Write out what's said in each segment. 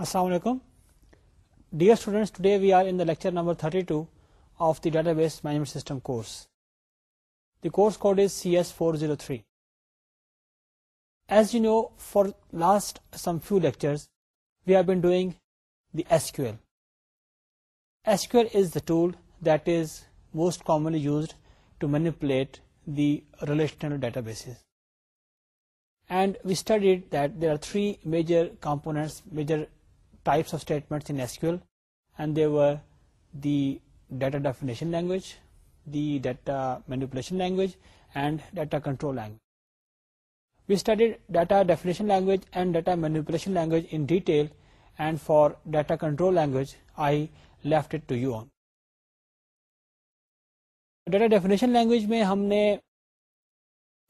Assalamu alaikum. Dear students, today we are in the lecture number 32 of the Database Management System course. The course code is CS403. As you know, for last some few lectures, we have been doing the SQL. SQL is the tool that is most commonly used to manipulate the relational databases. And we studied that there are three major components, major types of data and there the data language language. We language and data control and language and data in language in detail and for data control language I to you on data definition language میں ہم نے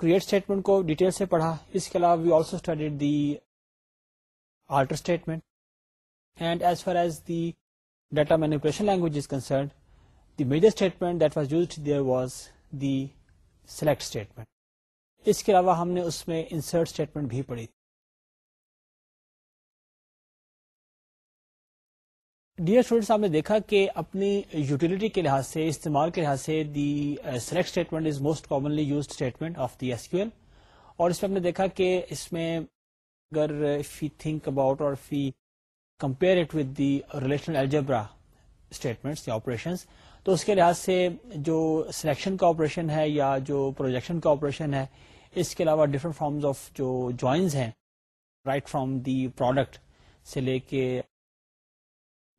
create statement کو detail سے پڑھا اس کے علاوہ we also studied the alter statement and as far as the data manipulation language is concerned the major statement that was use there was the select statement اس کے علاوہ ہم نے اس میں انسرٹ اسٹیٹمنٹ بھی پڑھی ڈیئر اسٹوڈینٹس آپ نے دیکھا کہ اپنی یوٹیلٹی کے لحاظ سے استعمال کے لحاظ سے the select statement is most commonly use statement of the S Q L اور اس میں ہم نے دیکھا کہ اس میں اگر فی تھنک اباؤٹ اور فی compare it with the relational algebra statements یا آپریشنس تو اس کے لحاظ سے جو سلیکشن کا آپریشن ہے یا جو پروجیکشن کا آپریشن ہے اس کے علاوہ ڈفرنٹ فارمز آف جو جوائنز ہیں رائٹ فرام دی پروڈکٹ سے لے کے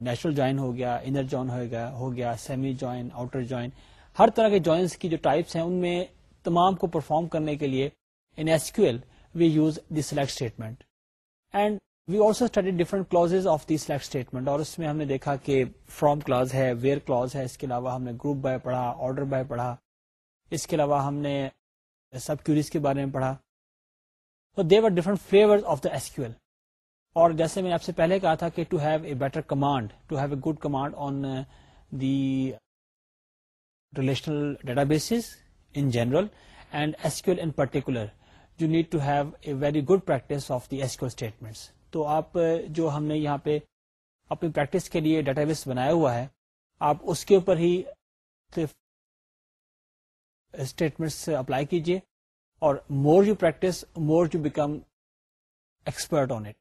نیچرل جوائن ہو گیا انر جوائن ہو گیا ہو گیا سیمی جوائن آؤٹر جوائن ہر طرح کے جوائنس کی جو ٹائپس ہیں ان میں تمام کو پرفارم کرنے کے لیے in S Q L we use the select statement and we also study different clauses of the select statement اور اس میں ہم نے دیکھا کہ فرام کلاز ہے ویئر کلاز ہے اس کے علاوہ ہم نے گروپ بائی پڑھا آرڈر بائے پڑھا اس کے علاوہ ہم نے سب کیوریز کے بارے میں پڑھا تو they are flavour of the L اور جیسے میں آپ سے پہلے کہا تھا کہ to have a better command to have a good command on the relational data bases in general and S Q L L in particular you need to have a very good practice of the S Q L statements تو آپ جو ہم نے یہاں پہ اپنی practice کے لیے ڈیٹا بیس بنایا ہوا ہے آپ اس کے اوپر ہی مختلف اسٹیٹمنٹس اپلائی کیجیے اور more you practice more you become expert on it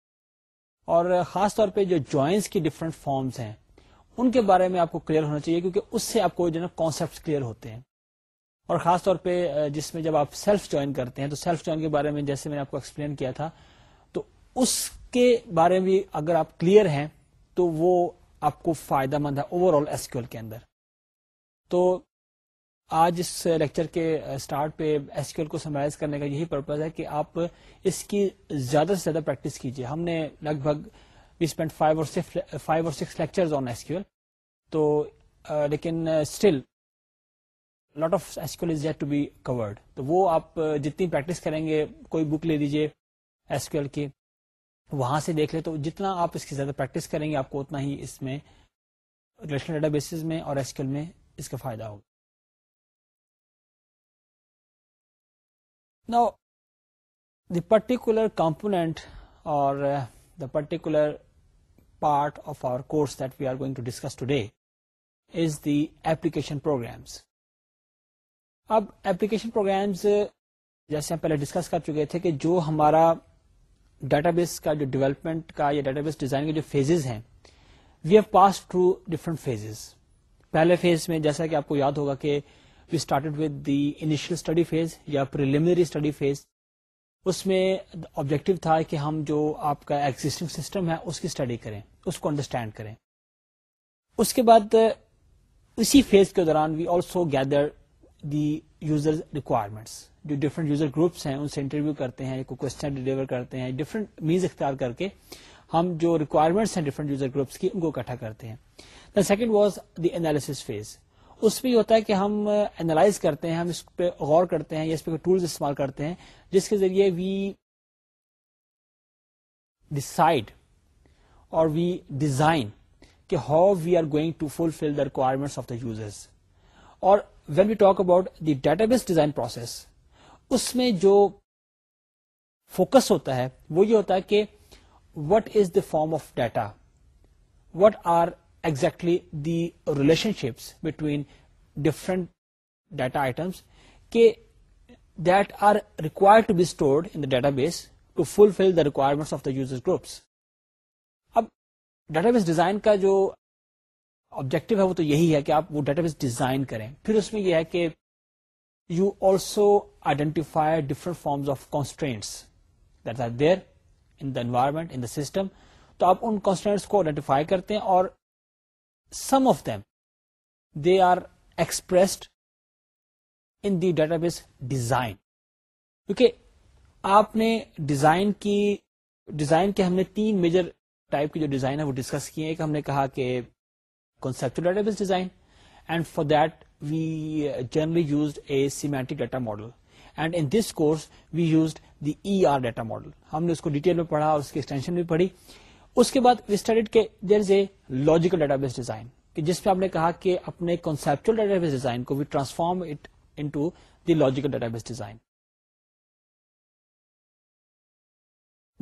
اور خاص طور پہ جو جوائنس کی ڈفرنٹ فارمس ہیں ان کے بارے میں آپ کو کلیئر ہونا چاہیے کیونکہ اس سے آپ کو جو ہے نا کانسیپٹ کلیئر ہوتے ہیں اور خاص طور پہ جس میں جب آپ سیلف جوائن کرتے ہیں تو سیلف جوائن کے بارے میں جیسے میں نے آپ کو ایکسپلین کیا تھا اس کے بارے میں اگر آپ کلیئر ہیں تو وہ آپ کو فائدہ مند ہے اوور آل ایسکیو ایل کے اندر تو آج اس لیکچر کے اسٹارٹ پہ ایسکیو ایل کو سمرائز کرنے کا یہی پرپز ہے کہ آپ اس کی زیادہ سے زیادہ پریکٹس کیجیے ہم نے لگ بھگ وی اسپینڈ فائیو اور فائیو اور six lecture on S Q L تو لیکن still lot of is to be covered تو وہ آپ جتنی پریکٹس کریں گے کوئی بک لے ایس ایسکیو ایل کی وہاں سے دیکھ لیں تو جتنا آپ اس کی زیادہ پریکٹس کریں گے آپ کو اتنا ہی اس میں ریلیشنل ڈیٹا بیسز میں اور ایسکیول میں اس کا فائدہ ہوگا نا دی پرٹیکولر کمپونیٹ اور the particular part of our course that we are going to discuss today is the application programs اب ایپلیکیشن پروگرامس uh, جیسے ہم پہلے ڈسکس کر چکے تھے کہ جو ہمارا ڈیٹا بیس کا جو ڈیولپمنٹ کا یا ڈیٹا بیس ڈیزائن کے جو فیزز ہیں we have pass through different phases پہلے فیز میں جیسا کہ آپ کو یاد ہوگا کہ we started with the initial study phase یا پریلیمنری اسٹڈی فیز اس میں آبجیکٹو تھا کہ ہم جو آپ کا ایگزٹنگ سسٹم ہے اس کی اسٹڈی کریں اس کو انڈرسٹینڈ کریں اس کے بعد اسی فیز کے دوران we also gather the user requirements جو ڈفرینٹ یوزر گروپس ہیں ان سے انٹرویو کرتے ہیں کوئی کوشچن ڈلیور کرتے ہیں ڈفرنٹ مینز اختیار کر کے ہم جو ریکوائرمنٹس ہیں ڈفرینٹ یوزر گروپس کی ان کو اکٹھا کرتے ہیں the second was the analysis phase اس میں یہ ہوتا ہے کہ ہم اینالائز کرتے ہیں ہم اس پہ غور کرتے ہیں یا اس پہ ٹولز استعمال کرتے ہیں جس کے ذریعے وی ڈسائڈ اور وی ڈیزائن کہ how we are going to fulfil the requirements of the users اور when we talk about the data base design process اس میں جو فوکس ہوتا ہے وہ یہ ہوتا ہے کہ what is the form of data what are exactly the relationships between different data items کہ that are require to be stored in the data base to fulfil the requirements of the user groups اب data base design کا جو objective ہے وہ تو یہی ہے کہ آپ وہ ڈیٹا بیس ڈیزائن کریں پھر اس میں یہ ہے کہ you also identify different forms of constraints that are there in the environment in the system تو آپ ان کانسٹرینٹس کو آئیڈینٹیفائی کرتے ہیں اور some of them they are expressed in the data base design کیونکہ آپ نے ڈیزائن کی ڈیزائن کے ہم نے تین میجر ٹائپ کی جو ڈیزائن ہے وہ ڈسکس کیے ایک ہم نے کہا کہ conceptual database design and for that we uh, generally used a semantic data model and and in this course we used the E R data model ہم نے اس کو ڈیٹیل میں پڑھا اور اس کی ایکسٹینشن بھی پڑھی اس کے بعد وی کے there is a logical data base design جس پہ ہم نے کہا کہ اپنے کنسپچل ڈیٹا بیس ڈیزائن کو we transform it the logical data base design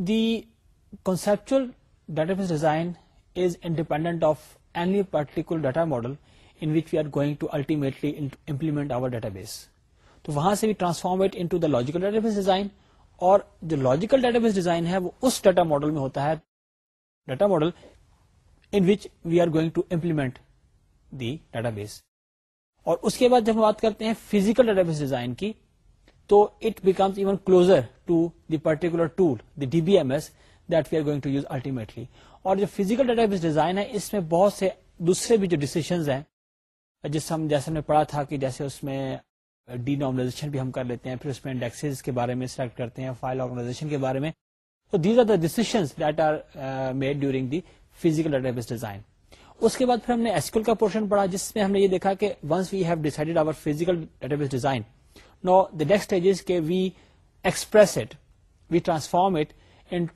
the conceptual data base design is independent of particular data model inch we are گوئگ to الٹی implement our database تو وہاں سے بھی transform it into the logical data base design اور جو logical data بیس design ہے وہ اس ڈیٹا ماڈل میں ہوتا ہے data model in which we are going to implement the data base اور اس کے بعد جب ہم بات کرتے ہیں فیزیکل ڈاٹا بیس ڈیزائن کی تو it becomes even closer to the particular tool the D B M S that we are going to use ultimately اور جو فیزیکل ڈیٹا بیس ڈیزائن ہے اس میں بہت سے دوسرے بھی جو ڈیسیشنز ہیں جس جیسے ہم نے پڑھا تھا کہ جیسے اس میں ڈی نارملائزیشن بھی ہم کر لیتے ہیں پھر اس میں انڈیکسز کے بارے میں سلیکٹ کرتے ہیں فائل آرگنائزیشن کے بارے میں تو these are the decision that are made during the physical data base design اس کے بعد پھر ہم نے ایسکول کا پورشن پڑھا جس میں ہم نے یہ دیکھا کہ once we have decided our physical data base design now the stage is کے we express it we transform it in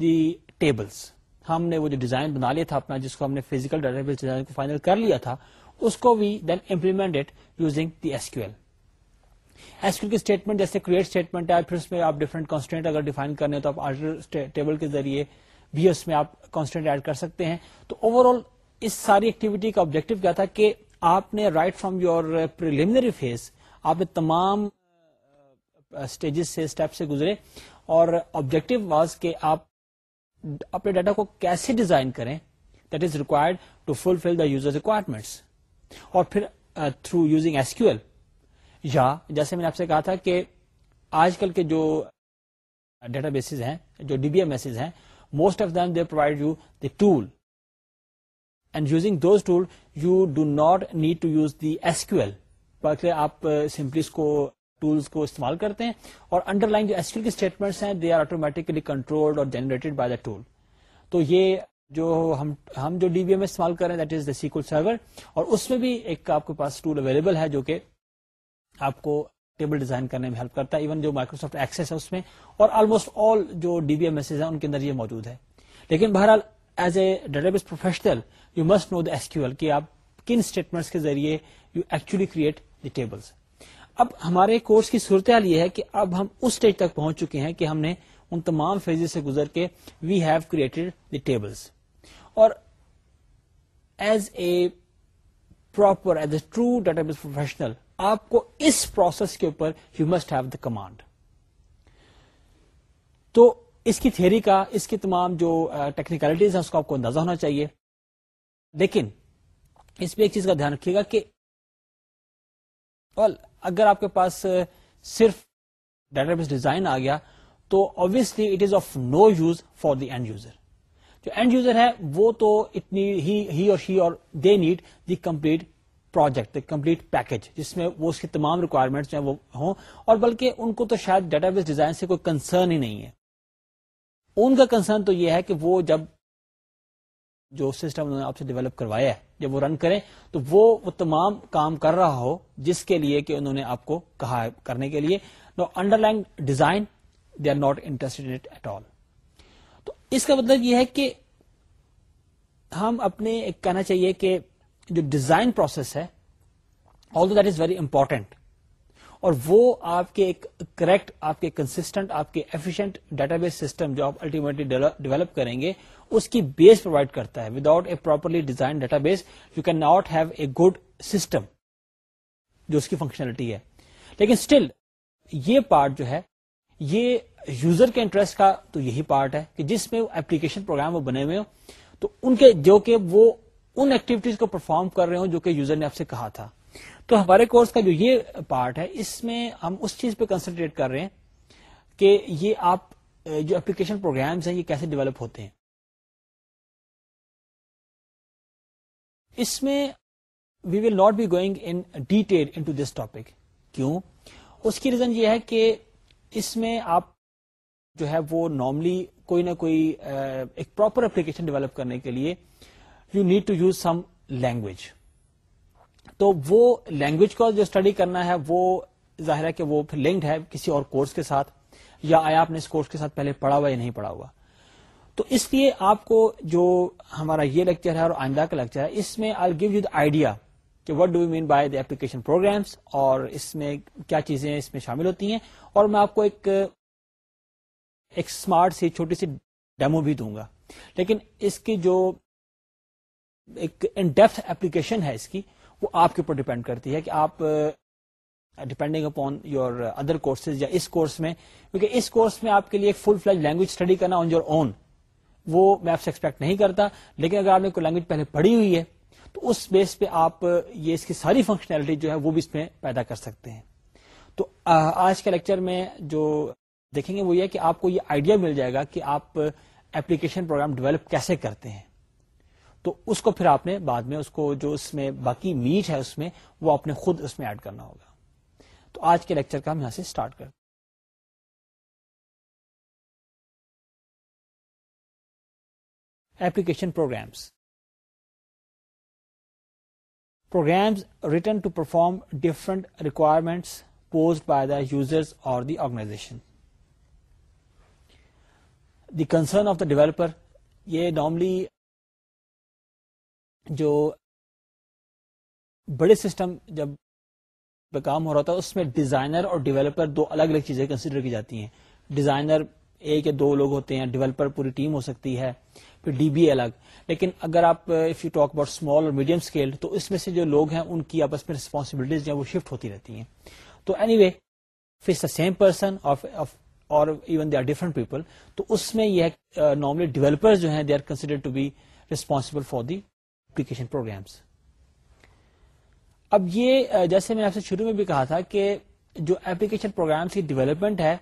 the tables ہم نے وہ جو ڈیزائن بنا لیا تھا اپنا جس کو ہم نے فیزیکل ڈیزائن کو فائنل کر لیا تھا اس کو بھی then implement using the S Q L S Q کی اسٹیٹمنٹ جیسے کریٹ اسٹیٹمنٹ ہے پھر اس میں آپ ڈفرنٹ کانسٹینٹ اگر ڈیفائن کرنے تو آپ آرڈر ٹیبل کے ذریعے بھی اس میں آپ کانسٹنٹ ایڈ کر سکتے ہیں تو اوور آل اس ساری ایکٹیویٹی کا آبجیکٹو کیا تھا کہ آپ نے right from your preliminary phase آپ نے تمام اسٹیجز سے اسٹیپ سے گزرے اور آبجیکٹو واز کہ آپ اپنے ڈیٹا کو کیسے ڈیزائن کریں that is required to fulfil the user requirements اور پھر تھرو یوزنگ ایسکیو ایل یا جیسے میں نے آپ سے کہا تھا کہ آج کل کے جو ڈیٹا بیسز ہیں جو ڈی بی ایم میسز ہیں most of them they provide you the tool and using those tool you do not need to use the S Q L آپ سمپلی uh, اس کو ٹولس کو استعمال کرتے ہیں اور انڈر لائن جو ایسکیو کے اسٹیٹمنٹس ہیں دے آر آٹومیٹکلی کنٹرول اور جنریٹڈ بائی دا ٹول تو یہ جو ہم ہم جو ڈی بی ایم استعمال کر رہے ہیں that is the SQL server اور اس میں بھی ایک آپ کے پاس ٹول اویلیبل ہے جو کہ آپ کو ٹیبل ڈیزائن کرنے میں ہیلپ کرتا ہے ایون جو مائکروسافٹ ایکسس ہے اس میں اور آلموسٹ آل جو ڈی وی ایم ایس ہیں ان کے اندر یہ موجود ہے لیکن بہرحال as a data base professional you must know Q L کہ آپ کن اسٹیٹمنٹس کے ذریعے you actually create the tables اب ہمارے کورس کی صورتحال یہ ہے کہ اب ہم اس اسٹیج تک پہنچ چکے ہیں کہ ہم نے ان تمام فیزز سے گزر کے we have created the tables اور as a proper as a true data base professional آپ کو اس پروسیس کے اوپر you must have the command تو اس کی تھیری کا اس کی تمام جو ٹیکنیکلٹیز uh, ہیں اس کا آپ کو اندازہ ہونا چاہیے لیکن اس پہ ایک چیز کا دھیان رکھیے گا کہ اگر آپ کے پاس صرف ڈیٹا بیس ڈیزائن آ گیا تو obviously it is of no use for the end user جو اینڈ یوزر ہے وہ تو اتنی ہی اور اور they need the complete project complete package جس میں وہ اس کی تمام ریکوائرمنٹس ہیں وہ ہوں اور بلکہ ان کو تو شاید ڈیٹا بیس ڈیزائن سے کوئی کنسرن ہی نہیں ہے ان کا کنسرن تو یہ ہے کہ وہ جب جو سسٹم انہوں نے آپ سے ڈیولپ کروایا ہے جب وہ رن کریں تو وہ تمام کام کر رہا ہو جس کے لیے کہ انہوں نے آپ کو کہا کرنے کے لیے underlying design they are not interest at all تو اس کا مطلب یہ ہے کہ ہم اپنے کہنا چاہیے کہ جو ڈیزائن پروسیس ہے all that is very important اور وہ آپ کے ایک کریکٹ آپ کے کنسٹنٹ آپ کے ایفیشنٹ ڈیٹا بیس سسٹم جو آپ الٹیمیٹلی ڈیولپ کریں گے اس کی بیس پرووائڈ کرتا ہے without a properly design data base you can not have a good system جو اس کی فنکشنلٹی ہے لیکن اسٹل یہ پارٹ جو ہے یہ یوزر کے انٹرسٹ کا تو یہی پارٹ ہے کہ جس میں اپلیکیشن پروگرام وہ بنے ہوئے ہوں تو ان کے جو کہ وہ ان ایکٹیویٹیز کو پرفارم کر رہے ہوں جو کہ یوزر نے آپ سے کہا تھا تو ہمارے کورس کا جو یہ پارٹ ہے اس میں ہم اس چیز پہ کنسنٹریٹ کر رہے ہیں کہ یہ آپ جو اپلیکیشن پروگرامز ہیں یہ کیسے ڈیولپ ہوتے ہیں اس میں we will not be going in detail into this topic کیوں اس کی ریزن یہ ہے کہ اس میں آپ جو ہے وہ نارملی کوئی نہ کوئی uh, ایک پراپر اپلیکیشن ڈیولپ کرنے کے لیے you need to use some language تو وہ لینگویج کو جو اسٹڈی کرنا ہے وہ ظاہر ہے کہ وہ لنکڈ ہے کسی اور کورس کے ساتھ یا آیا آپ نے اس کورس کے ساتھ پہلے پڑھا ہوا یا نہیں پڑھا ہوا تو اس لیے آپ کو جو ہمارا یہ لیکچر ہے اور آئندہ کا لیکچر ہے اس میں I give you the idea کہ what do you mean by the application programs اور اس میں کیا چیزیں اس میں شامل ہوتی ہیں اور میں آپ کو ایک ایک اسمارٹ سی چھوٹی سی ڈیمو بھی دوں گا لیکن اس کی جو ایک ان ڈیپتھ اپلیکیشن ہے اس کی وہ آپ کے اوپر ڈپینڈ کرتی ہے کہ آپ depending upon your other courses یا اس کورس میں کیونکہ اس کورس میں آپ کے لیے فل فلج لینگویج اسٹڈی کرنا آن یور اون وہ میں آپ سے ایکسپیکٹ نہیں کرتا لیکن اگر آپ نے کوئی لینگویج پہلے پڑھی ہوئی ہے تو اس بیس پہ آپ یہ اس کی ساری فنکشنلٹی جو ہے وہ بھی اس میں پیدا کر سکتے ہیں تو آج کے لیکچر میں جو دیکھیں گے وہ یہ کہ آپ کو یہ آئیڈیا مل جائے گا کہ آپ اپلیکیشن پروگرام ڈیولپ کیسے کرتے ہیں تو اس کو پھر آپ نے بعد میں اس کو جو اس میں باقی میٹ ہے اس میں وہ آپ نے خود اس میں ایڈ کرنا ہوگا تو آج کے لیکچر کا ہم یہاں سے اسٹارٹ کرتے application programs programs written to perform different requirements posed by the users اور the organization the concern of the developer یہ نارملی جو بڑے سسٹم جب کام ہو رہا تھا اس میں ڈیزائنر اور ڈیولپر دو الگ الگ چیزیں کنسیڈر کی جاتی ہیں ڈیزائنر ایک یا دو لوگ ہوتے ہیں ڈیولپر پوری ٹیم ہو سکتی ہے پھر بی الگ لیکن اگر آپ if you talk about small اور میڈیم اسکیل تو اس میں سے جو لوگ ہیں ان کی آپس میں ریسپانسبلٹیز ہیں وہ شفٹ ہوتی رہتی ہیں تو anyway the same person اور even they are different people تو اس میں یہ نارملی ڈیولپر uh, جو ہیں they are consider to be responsible for the application programs اب یہ uh, جیسے میں آپ سے شروع میں بھی کہا تھا کہ جو ایپلیکیشن پروگرام ڈیولپمنٹ ہے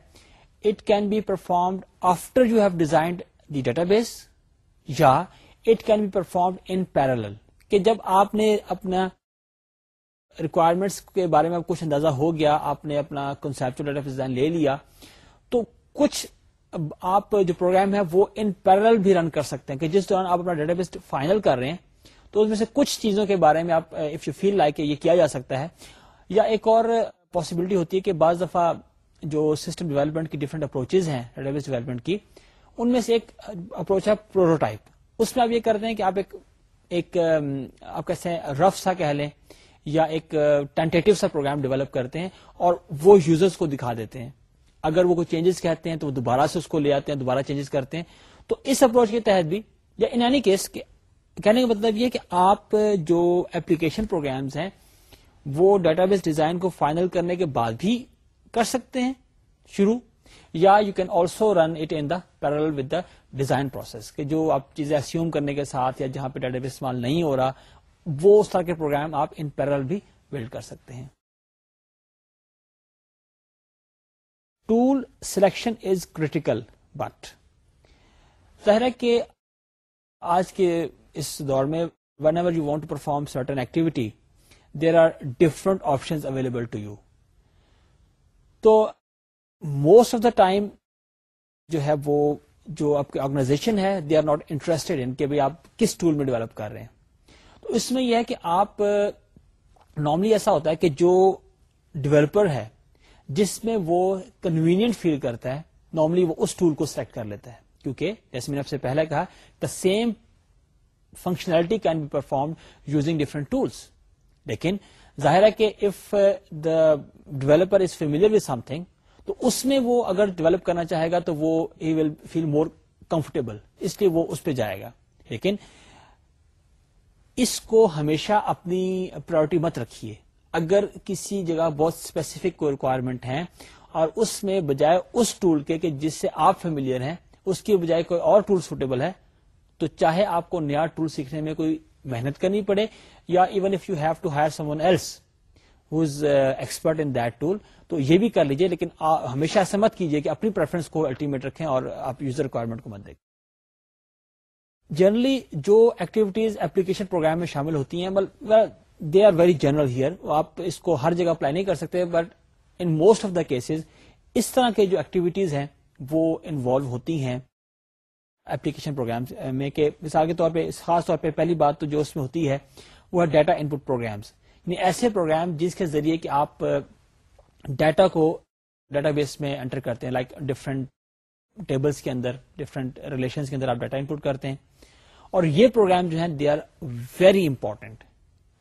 it can be performed after you have designed the data base یا it can be perform in parallel کہ جب آپ نے اپنا ریکوائرمنٹس کے بارے میں کچھ اندازہ ہو گیا آپ نے اپنا کنسپٹ ڈیٹا لے لیا تو کچھ آپ جو پروگرام ہے وہ ان پیرل بھی رن کر سکتے ہیں کہ جس دوران آپ اپنا ڈیٹا بیس فائنل کر رہے ہیں تو اس میں سے کچھ چیزوں کے بارے میں آپ اف یو فیل لائک یہ کیا جا سکتا ہے یا ایک اور پاسبلٹی ہوتی ہے کہ بعض دفعہ جو سسٹم ڈیولپمنٹ کی ڈفرنٹ اپروچز ہیں ڈیٹا بیس ڈیولپمنٹ کی ان میں سے ایک اپروچ ہے پروٹوٹائپ اس میں آپ یہ کرتے ہیں کہ آپ ایک آپ کیسے رف سا کہہ لیں یا ایک ٹینٹیو سا پروگرام ڈیولپ کرتے ہیں اور وہ یوزرس کو دکھا دیتے ہیں اگر وہ کوئی چینجز کہتے ہیں تو وہ دوبارہ سے اس کو لے آتے ہیں دوبارہ چینجز کرتے ہیں تو اس اپروچ کے تحت بھی یا ان اینی کیس کہنے کا مطلب یہ کہ آپ جو اپلیکیشن پروگرامز ہیں وہ ڈیٹا بیس ڈیزائن کو فائنل کرنے کے بعد بھی کر سکتے ہیں شروع یا you can also run it in parallel with the design process کہ جو آپ چیزیں اسیوم کرنے کے ساتھ یا جہاں پہ ڈیٹا بیس استعمال نہیں ہو رہا وہ اس طرح کے پروگرام آپ ان پیرل بھی بلڈ کر سکتے ہیں tool selection is critical but ظاہر ہے کہ آج کے اس دور میں whenever you want to perform certain activity there are different option available to you تو موسٹ آف دا ٹائم جو ہے وہ جو آپ کی آرگنائزیشن ہے they are not interested in کہ آپ کس ٹول میں ڈیولپ کر رہے ہیں تو اس میں یہ ہے کہ آپ نارملی uh, ایسا ہوتا ہے کہ جو ڈیولپر ہے جس میں وہ کنوینئنٹ فیل کرتا ہے نارملی وہ اس ٹول کو سلیکٹ کر لیتا ہے کیونکہ جیسے میں نے آپ سے پہلے کہا the same functionality can be perform using different tools لیکن ظاہر ہے کہ if the developer is familiar with something تو اس میں وہ اگر ڈیولپ کرنا چاہے گا تو وہ ہی ول فیل مور کمفرٹیبل اس لیے وہ اس پہ جائے گا لیکن اس کو ہمیشہ اپنی پرائرٹی مت رکھیے اگر کسی جگہ بہت اسپیسیفک کوئی ریکوائرمنٹ ہے اور اس میں بجائے اس ٹول کے کہ جس سے آپ فیملیئر ہیں اس کی بجائے کوئی اور ٹول سوٹیبل ہے تو چاہے آپ کو نیا ٹول سیکھنے میں کوئی محنت کرنی پڑے یا even if you have to hire someone else who is expert that tool تو یہ بھی کر لیجئے لیکن ہمیشہ ایسا مت کیجیے کہ اپنی پریفرنس کو الٹیمیٹ رکھیں اور آپ یوزر ریکوائرمنٹ کو مت دیکھیں جنرلی جو ایکٹیویٹیز اپلیکیشن پروگرام میں شامل ہوتی ہیں they are very general here آپ اس کو ہر جگہ اپلائی نہیں کر سکتے but in most of the cases اس طرح کے جو ایکٹیویٹیز ہیں وہ انوالو ہوتی ہیں اپلیکیشن پروگرام میں کہ مثال کے طور پہ خاص طور پہ پہلی بات تو جو اس میں ہوتی ہے وہ ہے ڈیٹا پٹ پروگرامس یعنی ایسے پروگرام جس کے ذریعے کہ آپ ڈیٹا کو ڈیٹا بیس میں انٹر کرتے ہیں لائک ڈفرنٹ ٹیبلس کے اندر ڈفرنٹ ریلیشن کے اندر آپ ڈیٹا انپٹ کرتے ہیں اور یہ پروگرام جو ہے دے آر ویری امپورٹینٹ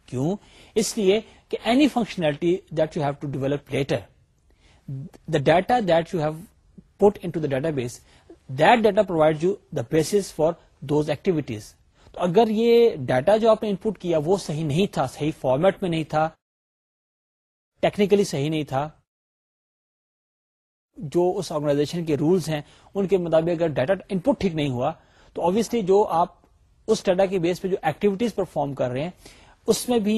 کیوں اس لیے کہ any functionality that you have to develop later the data that you have put into the database that data provide you the base for those activities تو اگر یہ data جو آپ نے انپوٹ کیا وہ صحیح نہیں تھا صحیح فارمیٹ میں نہیں تھا ٹیکنیکلی صحیح نہیں تھا جو اس آرگنائزیشن کے رولز ہیں ان کے مطابق اگر ڈیٹا انپٹ ٹھیک نہیں ہوا تو آبیسلی جو آپ اس ڈیٹا کے بیس پہ جو ایکٹیویٹیز پرفارم کر رہے ہیں اس میں بھی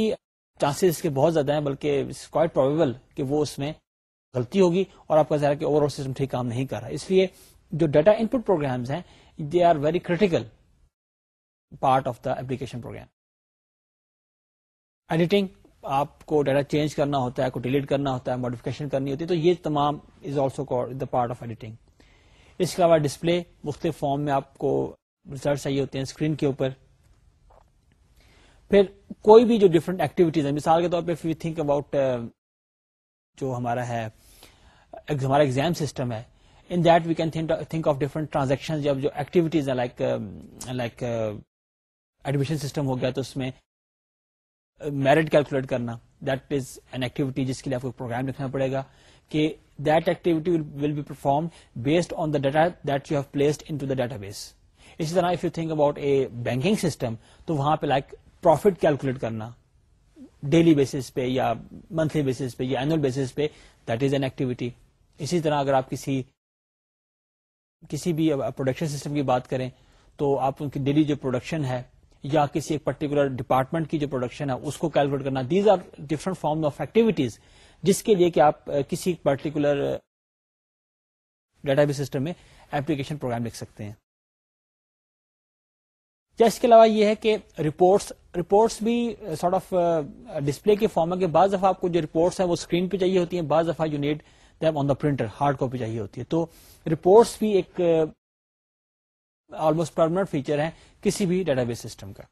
چانسز کے بہت زیادہ ہیں بلکہ کوائٹ پرویبل کہ وہ اس میں غلطی ہوگی اور آپ کا کہ اوور آل سسٹم ٹھیک کام نہیں کر رہا اس لیے جو ڈیٹا پٹ پروگرامس ہیں they are very critical part of the application program editing آپ کو ڈیٹا چینج کرنا ہوتا ہے کو ڈیلیٹ کرنا ہوتا ہے ماڈیفکیشن کرنی ہوتی ہے تو یہ تمام is also the part of editing اس کے علاوہ ڈسپلے مختلف فارم میں آپ کو ریزلٹ چاہیے ہوتے ہیں اسکرین کے اوپر پھر کوئی بھی جو ڈفرنٹ ایکٹیویٹیز ہیں مثال کے طور پہ تھنک اباؤٹ uh, جو ہمارا ہے ہمارا ایگزام سسٹم ہے in that we can think of different transaction جو ایکٹیویٹیز ہیں لائک لائک ایڈمیشن سسٹم ہو گیا تو اس میں میرٹ کیلکولیٹ کرنا دیٹ از این ایکٹیویٹی جس کے لیے آپ کو پروگرام لکھنا پڑے گا کہ that activity will be perform based on the data that you have placed in database اسی طرح if you think about a banking system تو وہاں پہ لائک پروفٹ کیلکولیٹ کرنا ڈیلی بیسس پہ یا منتھلی بیسس پہ یا اینوئل بیسس پہ دیٹ از این ایکٹیویٹی اسی طرح اگر آپ کسی کسی بھی پروڈکشن سسٹم کی بات کریں تو آپ ان کی ڈیلی جو پروڈکشن ہے یا کسی ایک پرٹیکولر ڈپارٹمنٹ کی جو پروڈکشن ہے اس کو کیلکولیٹ کرنا these are different form of activities جس کے لیے کہ آپ کسی پرٹیکولر ڈیٹا بیس سسٹم میں ایپلیکیشن پروگرام لکھ سکتے ہیں یا اس کے علاوہ یہ ہے کہ رپورٹس رپورٹس بھی سارٹ آف ڈسپلے کے فارم ہے کہ بعض دفعہ آپ کو جو رپورٹس ہیں وہ اسکرین پہ چاہیے ہوتی ہیں بعض دفعہ you need them on the printer hard copy چاہیے ہوتی ہے تو رپورٹس بھی ایک آلموسٹ پرمانٹ فیچر ہے کسی بھی ڈیٹا بیس سسٹم کا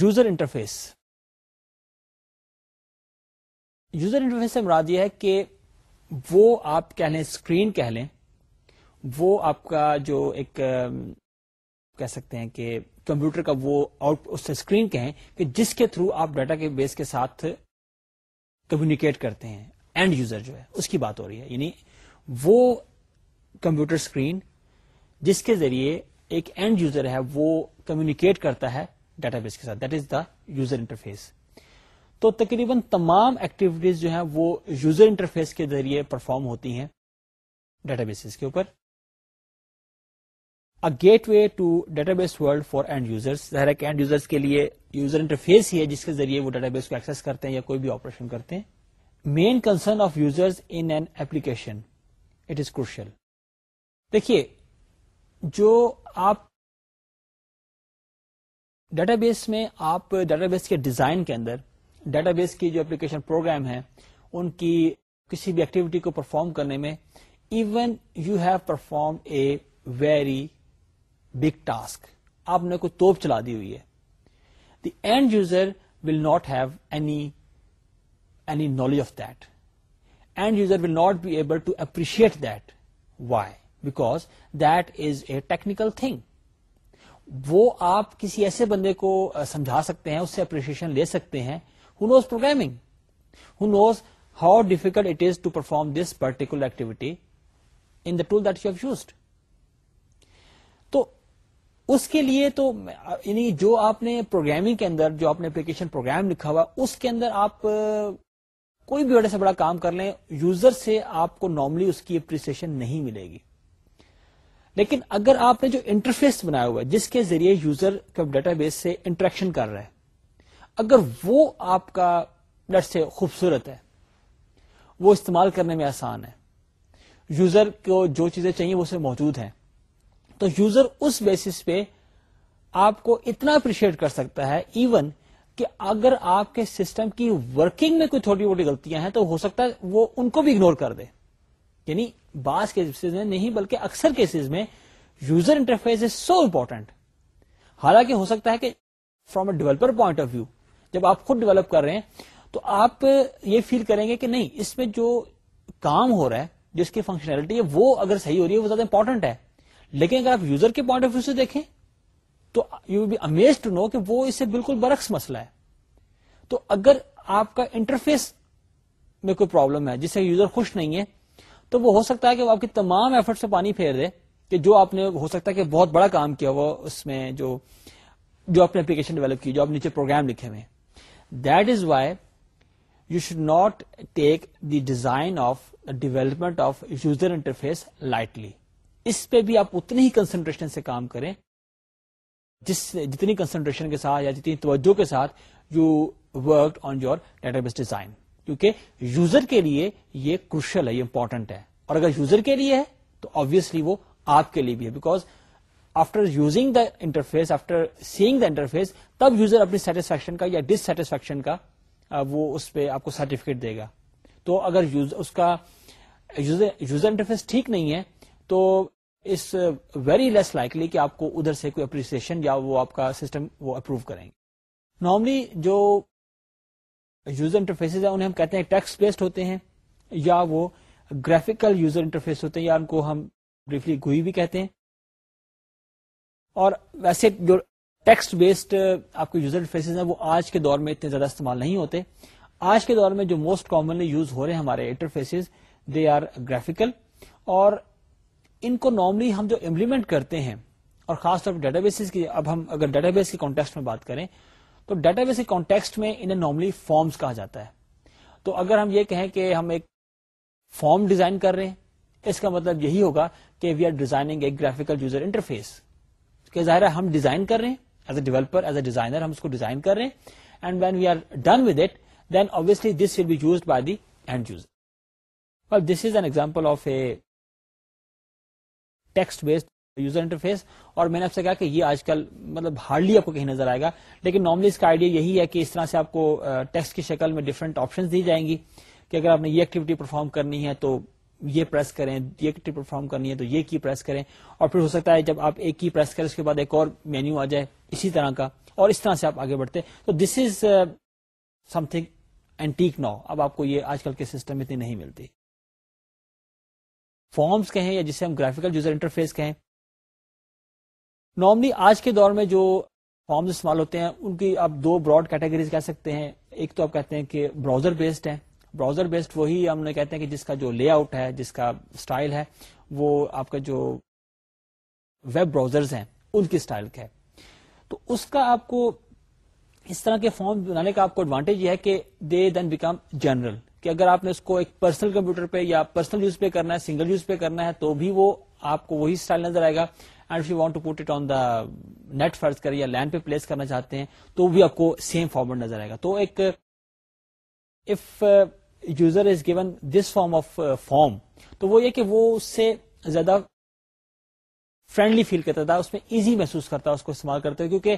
یوزر انٹرفیس یوزر انٹرفیس سے مراد یہ ہے کہ وہ آپ کہہ لیں اسکرین کہہ لیں وہ آپ کا جو ایک کہہ سکتے ہیں کہ کمپیوٹر کا وہ آؤٹ اس سے اسکرین کہیں کہ جس کے تھرو آپ ڈیٹا کے بیس کے ساتھ کمیونیکیٹ کرتے ہیں اینڈ یوزر جو ہے اس کی بات ہو رہی ہے یعنی وہ کمپیوٹر اسکرین جس کے ذریعے ایک اینڈ یوزر ہے وہ کمیونیکیٹ کرتا ہے ڈیٹا بیس کے ساتھ that is the user interface تو تقریباً تمام ایکٹیویٹیز جو ہیں وہ یوزر انٹرفیس کے ذریعے پرفارم ہوتی ہیں ڈیٹا بیسز کے اوپر gateway to database world for end ظاہر کہ اینڈ یوزرس کے لیے یوزر انٹرفیس ہی ہے جس کے ذریعے وہ ڈیٹا بیس کو ایکسس کرتے ہیں یا کوئی بھی آپریشن کرتے ہیں main concern of users in application it is crucial دیکھیے جو آپ ڈیٹا بیس میں آپ ڈیٹا بیس کے ڈیزائن کے اندر ڈیٹا بیس کی جو اپلیکیشن پروگرام ہیں ان کی کسی بھی ایکٹیویٹی کو پرفارم کرنے میں even you have perform a very big task آپ نے کوئی توپ چلا دی ہوئی ہے the end user will not any any knowledge of that end user will not be able to appreciate that why because that is a technical thing وہ آپ کسی ایسے بندے کو سمجھا سکتے ہیں اس سے اپریشیشن لے سکتے ہیں who knows programming who knows how difficult it is to perform this particular activity in the tool that you used تو اس کے لیے تو یعنی جو آپ نے پروگرام کے اندر جو آپ نے اپلیکیشن پروگرام لکھا ہوا اس کے اندر آپ کوئی بھی بڑے سے بڑا کام کر لیں یوزر سے آپ کو نارملی اس کی اپریسیشن نہیں ملے گی لیکن اگر آپ نے جو انٹرفیس بنایا ہوا ہے جس کے ذریعے یوزر ڈیٹا بیس سے انٹریکشن کر رہا ہے اگر وہ آپ کا ڈر سے خوبصورت ہے وہ استعمال کرنے میں آسان ہے یوزر کو جو چیزیں چاہیے وہ موجود ہیں تو یوزر اس بیسس پہ آپ کو اتنا اپریشیٹ کر سکتا ہے ایون کہ اگر آپ کے سسٹم کی ورکنگ میں کوئی تھوڑی موٹی غلطیاں ہیں تو ہو سکتا ہے وہ ان کو بھی اگنور کر دے یعنی بعض کیسز میں نہیں بلکہ اکثر کیسز میں user interface is so important حالانکہ ہو سکتا ہے کہ from a developer point of view جب آپ خود ڈیولپ کر رہے ہیں تو آپ یہ فیل کریں گے کہ نہیں اس میں جو کام ہو رہا ہے جس کی فنکشنلٹی ہے وہ اگر صحیح ہو رہی ہے وہ زیادہ امپورٹنٹ ہے لیکن اگر آپ یوزر کے پوائنٹ آف ویو سے دیکھیں تو you be amaze to know کہ وہ اس سے بالکل برعکس مسئلہ ہے تو اگر آپ کا انٹرفیس میں کوئی پرابلم ہے جس سے یوزر خوش نہیں ہے تو وہ ہو سکتا ہے کہ وہ آپ کے تمام ایفرٹ سے پانی پھیر دے کہ جو آپ نے ہو سکتا ہے کہ بہت بڑا کام کیا وہ اس میں جو جو آپ نے اپلیکیشن ڈیولپ کی جو آپ نیچے پروگرام لکھے ہوئے that is why you should not take the design of development of user interface lightly اس پہ بھی آپ اتنی ہی کنسنٹریشن سے کام کریں جس جتنی کنسنٹریشن کے ساتھ یا جتنی توجہ کے ساتھ you work on your database design کیونکہ یوزر کے لیے یہ کروشل ہے یہ امپورٹنٹ ہے اور اگر یوزر کے لیے ہے تو آبیسلی وہ آپ کے لیے بھی ہے because after using the interface after seeing the interface تب یوزر اپنی سیٹسفیکشن کا یا ڈس سیٹسفیکشن کا وہ اس پہ آپ کو سرٹیفکیٹ دے گا تو اگر اس کا یوزر انٹرفیس ٹھیک نہیں ہے تو اس ویری لیس لائکلی کہ آپ کو ادھر سے کوئی اپریسیشن یا وہ آپ کا سسٹم وہ اپروو کریں گے نارملی جو یوزر انٹرفیس کہتے ہیں ٹیکس بیسڈ ہوتے ہیں یا وہ گرافکل یوزر انٹرفیس ہوتے ہیں یا ان کو ہم بریفلی گوئی بھی کہتے ہیں اور ویسے جو ٹیکسٹ بیسڈ آپ کے یوزر انٹرفیس ہیں وہ آج کے دور میں اتنے زیادہ استعمال نہیں ہوتے آج کے دور میں جو موسٹ کامنلی یوز ہو رہے ہیں ہمارے انٹرفیس دے آر گرافکل اور ان کو نارملی ہم جو امپلیمنٹ کرتے ہیں اور خاص طور پر ڈیٹا بیسز کی اب ہم اگر ڈیٹا بیس کے کانٹیکس میں بات کریں تو ڈیٹا بیس کانٹیکسٹ میں انہیں نارملی فارمس کہا جاتا ہے تو اگر ہم یہ کہیں کہ ہم ایک فارم ڈیزائن کر رہے ہیں اس کا مطلب یہی ہوگا کہ we are designing a graphical user interface کہ ظاہر ہے ہم ڈیزائن کر رہے ہیں as a developer as a designer ہم اس کو ڈیزائن کر رہے ہیں and when we are done with it then obviously this will be use by the end user this is an example of a text based user interface اور میں نے آپ سے کہا کہ یہ آج کل مطلب ہارڈلی آپ کو کہیں نظر آئے گا لیکن نارملی اس کا آئیڈیا یہی ہے کہ اس طرح سے آپ کو ٹیکسٹ کی شکل میں ڈفرنٹ آپشن دی جائیں گی کہ اگر آپ نے یہ ایکٹیویٹی پرفارم کرنی ہے تو یہ پریس کریں یہ ایکٹیویٹی پرفارم کرنی ہے تو یہ کی پریس کریں اور پھر ہو سکتا ہے جب آپ ایک کی پریس کریں اس کے بعد ایک اور مینیو آ جائے اسی طرح کا اور اس طرح سے آپ آگے بڑھتے تو this is something antique now اب آپ کو یہ آج کل کے سسٹم اتنی نہیں ملتی فارمس کہیں یا جسے ہم گرافکل یوزر انٹرفیس کہیں نارملی آج کے دور میں جو فارمز استعمال ہوتے ہیں ان کی آپ دو براڈ کیٹیگریز کہہ سکتے ہیں ایک تو آپ کہتے ہیں کہ براؤزر بیسڈ ہے براؤزر بیسڈ وہی ہم نے کہتے ہیں کہ جس کا جو لے آؤٹ ہے جس کا اسٹائل ہے وہ آپ کا جو ویب براؤزرز ہیں ان کی کا ہے تو اس کا آپ کو اس طرح کے فارم بنانے کا آپ کو ایڈوانٹیج یہ ہے کہ دے دین بیکم جنرل کہ اگر آپ نے اس کو ایک پرسنل کمپیوٹر پہ یا پرسنل یوز پہ کرنا ہے سنگل یوز پہ کرنا ہے تو بھی وہ آپ کو وہی اسٹائل نظر آئے گا and you want to put it on the net فرض کر یا لینڈ پہ پلیس کرنا چاہتے ہیں تو بھی آپ کو سیم فارمیٹ نظر آئے گا تو ایک if user is given this form of form تو وہ یہ کہ وہ اس سے زیادہ فرینڈلی فیل کرتا تھا اس میں ایزی محسوس کرتا اس کو استعمال کرتے ہوئے کیونکہ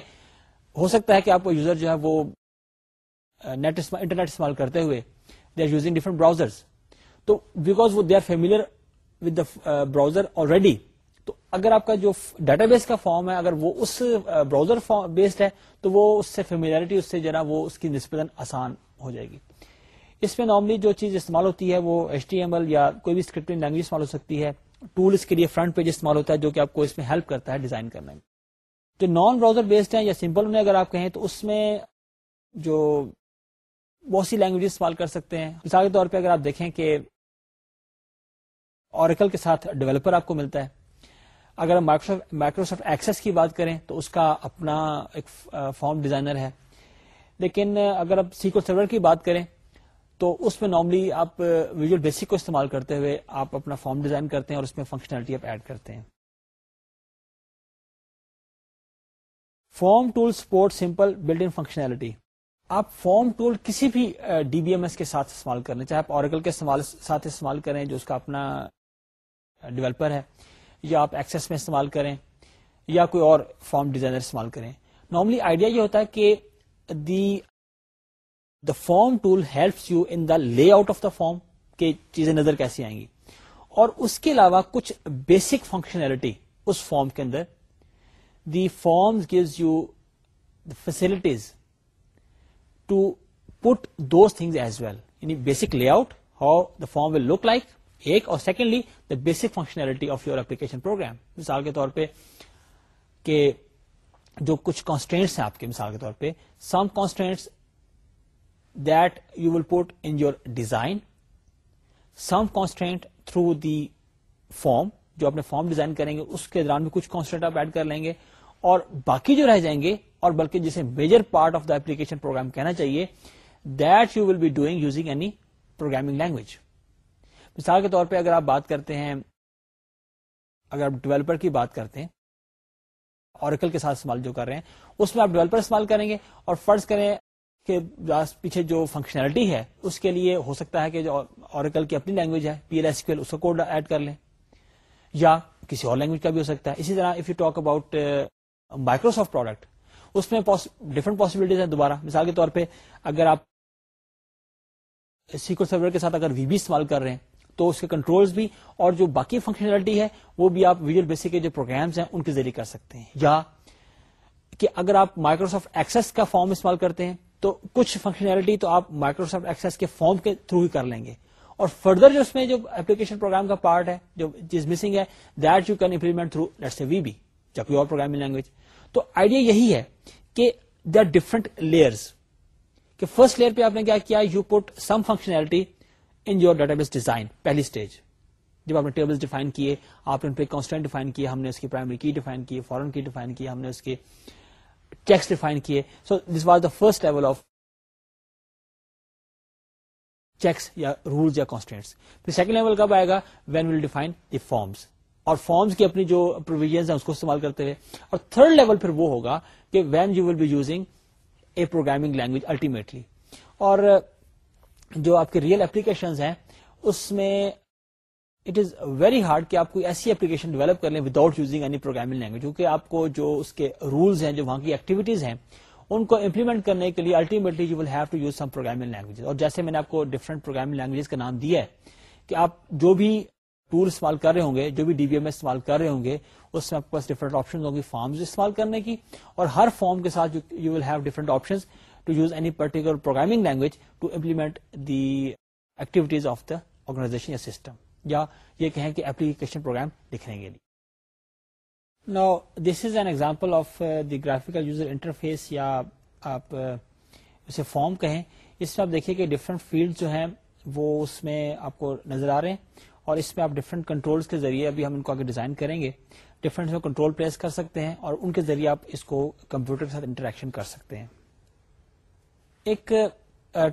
ہو سکتا ہے کہ آپ کو یوزر جو ہے وہ نیٹ uh, انٹرنیٹ استعمال کرتے ہوئے they are using different browser تو بیکاز وہ they are familiar with the browser already تو اگر آپ کا جو ڈیٹا بیس کا فارم ہے اگر وہ اس براؤزر بیسڈ ہے تو وہ اس سے فیملیرٹی اس سے جو نسبتاً آسان ہو جائے گی اس میں نارملی جو چیز استعمال ہوتی ہے وہ ایچ ٹی ایم ایل یا کوئی بھی اسکرپٹ لینگویج استعمال ہو سکتی ہے ٹول اس کے لیے فرنٹ پیج استعمال ہوتا ہے جو کہ آپ کو اس میں ہیلپ کرتا ہے ڈیزائن کرنے میں جو نان براؤزر بیسڈ ہیں یا سمپل انہیں اگر آپ کہیں تو اس میں جو بہت سی لینگویج استعمال کر سکتے ہیں مثال کے طور پہ اگر آپ دیکھیں کہ اوریکل کے ساتھ ڈیولپر آپ کو ملتا ہے اگر ہم مائکروسافٹ ایکسس کی بات کریں تو اس کا اپنا ایک فارم ڈیزائنر ہے لیکن اگر آپ سیکول سرور کی بات کریں تو اس میں نارملی آپ ویژل بیسک کو استعمال کرتے ہوئے آپ اپنا فارم ڈیزائن کرتے ہیں اور اس میں فنکشنلٹی ایڈ کرتے ہیں form tool support simple build in functionality آپ فارم ٹول کسی بھی ڈی بی ایم ایس کے ساتھ استعمال کریں چاہے آپ اوریکل کے ساتھ استعمال کریں جو اس کا اپنا ڈیولپر ہے یا آپ ایکسس میں استعمال کریں یا کوئی اور فارم ڈیزائنر استعمال کریں نارملی آئیڈیا یہ ہوتا ہے کہ the the form tool helps you in the layout of the form کہ چیزیں نظر کیسی آئیں گی اور اس کے علاوہ کچھ بیسک فنکشنلٹی اس فارم کے اندر the form gives you the facilities to put those things as well یعنی basic layout how the form will look like ایک اور secondly the basic functionality of your application program مثال کے طور پہ کہ جو کچھ کانسٹینٹس ہیں آپ کے مثال کے طور پہ some constants that you will put in your design some constant through the form جو اپنے فارم ڈیزائن کریں گے اس کے دوران بھی کچھ کانسٹینٹ آپ ایڈ کر لیں گے اور باقی جو رہ جائیں گے اور بلکہ جسے major part of the application program کہنا چاہیے that you will be doing using any programming language مثال کے طور پہ اگر آپ بات کرتے ہیں اگر آپ ڈیولپر کی بات کرتے ہیں اوریکل کے ساتھ استعمال جو کر رہے ہیں اس میں آپ ڈیولپر استعمال کریں گے اور فرض کریں کہ پیچھے جو فنکشنلٹی ہے اس کے لیے ہو سکتا ہے کہ جو اوریکل کی اپنی لینگویج ہے پی ایل ایسکیو اس کوڈ ایڈ کر لیں یا کسی اور لینگویج کا بھی ہو سکتا ہے اسی طرح if you talk about Microsoft product اس میں ڈفرنٹ پاسبلٹیز ہیں دوبارہ مثال کے طور پہ اگر آپ سیکور سرور کے ساتھ اگر وی بی استعمال کر رہے ہیں تو اس کے کنٹرولز بھی اور جو باقی فنکشنلٹی ہے وہ بھی آپ ویژل بیسک کے جو پروگرامز ہیں ان کے ذریعے کر سکتے ہیں یا کہ اگر آپ مائکروسافٹ ایکسس کا فارم استعمال کرتے ہیں تو کچھ فنکشنلٹی تو آپ مائکروسافٹ ایکسس کے فارم کے تھرو ہی کر لیں گے اور فردر جو اس میں جو اپلیکیشن پروگرام کا پارٹ ہے جو چیز مسنگ ہے that you can implement through let we be جب پروگرام لینگویج تو آئیڈیا یہی ہے کہ دے آر ڈفرنٹ لیئرس کہ فرسٹ لیئر پہ آپ نے کیا you put some functionality in your database design پہلی اسٹیج جب آپ نے ٹیبلس ڈیفائن کیے آپ نے کانسٹینٹ ڈیفائن کیے ہم نے اس کی پرائمری کی ڈیفائن کی فورن کی ڈیفائن کی ہم نے اس کے ڈیفائن کیے so this was the first level of checks یا رولس یا کانسٹینٹ سیکنڈ لیول کب آئے گا when will define the forms اور فارمس کی اپنی جو پروویژ ہے اس کو استعمال کرتے ہوئے اور تھرڈ لیول پھر وہ ہوگا کہ when you will be using a programming language ultimately اور جو آپ کے ریئل اپلیکیشنز ہیں اس میں اٹ از ویری ہارڈ کہ آپ کو ایسی اپلیکیشن ڈیولپ کر لیں without using any programming language کیونکہ آپ کو جو اس کے رولس ہیں جو وہاں کی ایکٹیویٹیز ہیں ان کو امپلیمنٹ کرنے کے لیے ultimately you will have to use some programming language اور جیسے میں نے آپ کو ڈفرنٹ پروگرامنگ لینگویجز کا نام دیا ہے کہ آپ جو بھی ٹول استعمال کر رہے ہوں گے جو بھی ڈی بی ایم استعمال کر رہے ہوں گے اس میں آپ کے پاس ڈفرنٹ آپشن ہوں گی فارمز استعمال کرنے کی اور ہر فارم کے ساتھ you will have different options to use an particular programming language to implement the activities of the organisation یا سسٹم یا یہ کہیں کہ اپلیکیشن پروگرام لکھنے کے لیے نا this is an example of the graphical user interface یا آپ uh, اسے فارم کہیں اس میں آپ دیکھیے کہ ڈفرنٹ فیلڈ جو ہیں وہ اس میں آپ کو نظر آ رہے ہیں اور اس میں آپ ڈفرنٹ کنٹرولس کے ذریعے ابھی ہم ان کو آگے ڈیزائن کریں گے ڈفرینٹ کنٹرول پریس کر سکتے ہیں اور ان کے ذریعے آپ اس کو کمپیوٹر کے ساتھ انٹریکشن کر سکتے ہیں ایک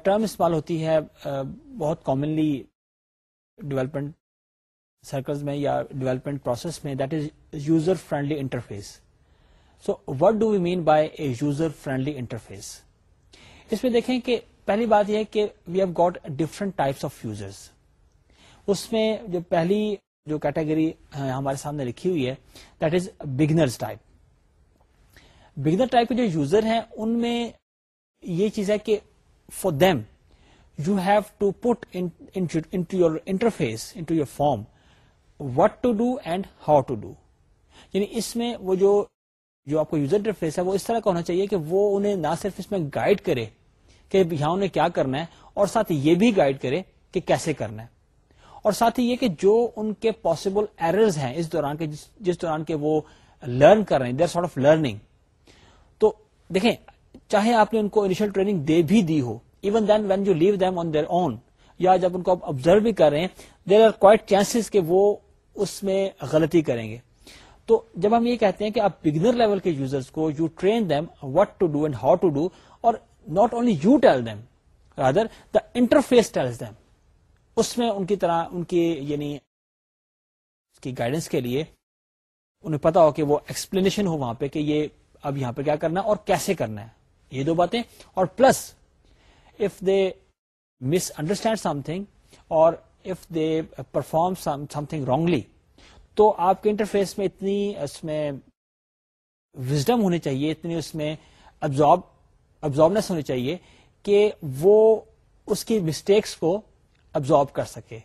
ٹرم استعمال ہوتی ہے بہت کامنلی ڈیولپمنٹ سرکلز میں یا ڈیولپمنٹ پروسیس میں that is user friendly interface so what do we mean by a user friendly interface اس میں دیکھیں کہ پہلی بات یہ ہے کہ we have got different types of users اس میں جو پہلی جو کیٹیگری ہمارے سامنے لکھی ہوئی ہے that is beginners type beginner type کے جو یوزر ہیں ان میں یہ چیز ہے کہ for them you have to put into your interface your form what to do and how to do یعنی اس میں وہ جو جو آپ کو یوزر انٹرفیس ہے وہ اس طرح کا ہونا چاہیے کہ وہ انہیں نہ صرف اس میں گائڈ کرے کہ یہاں انہیں کیا کرنا ہے اور ساتھ یہ بھی گائڈ کرے کہ کیسے کرنا ہے اور ساتھ ہی یہ کہ جو ان کے پاسبل ایررز ہیں اس دوران کے جس دوران کے وہ لرن کر رہے ہیں دیر سارٹ آف لرننگ تو دیکھیں چاہے آپ نے ان کو انیشل ٹریننگ دے بھی دی ہو even then when you leave them on their own یا جب ان کو آپ آبزرو بھی کر رہے ہیں دیر آر کوائٹ چانسز کہ وہ اس میں غلطی کریں گے تو جب ہم یہ کہتے ہیں کہ آپ بگنر لیول کے یوزرس کو you train them what to do and how to do اور not only you tell them the interface tells اس میں ان ان کی یعنی کی طرح یعنی کی گائیڈنس کے لیے انہیں پتا ہو کہ وہ ایکسپلینیشن ہو وہاں پہ کہ یہ اب یہاں پہ کیا کرنا ہے اور کیسے کرنا ہے یہ دو باتیں اور plus if they misunderstand something اور if they perform something wrongly تو آپ کے انٹرفیس میں اتنی اس میں وزڈم ہونی چاہیے اتنی اس میں ہونی چاہیے کہ وہ اس کی مسٹیکس کو ابزارب کر سکے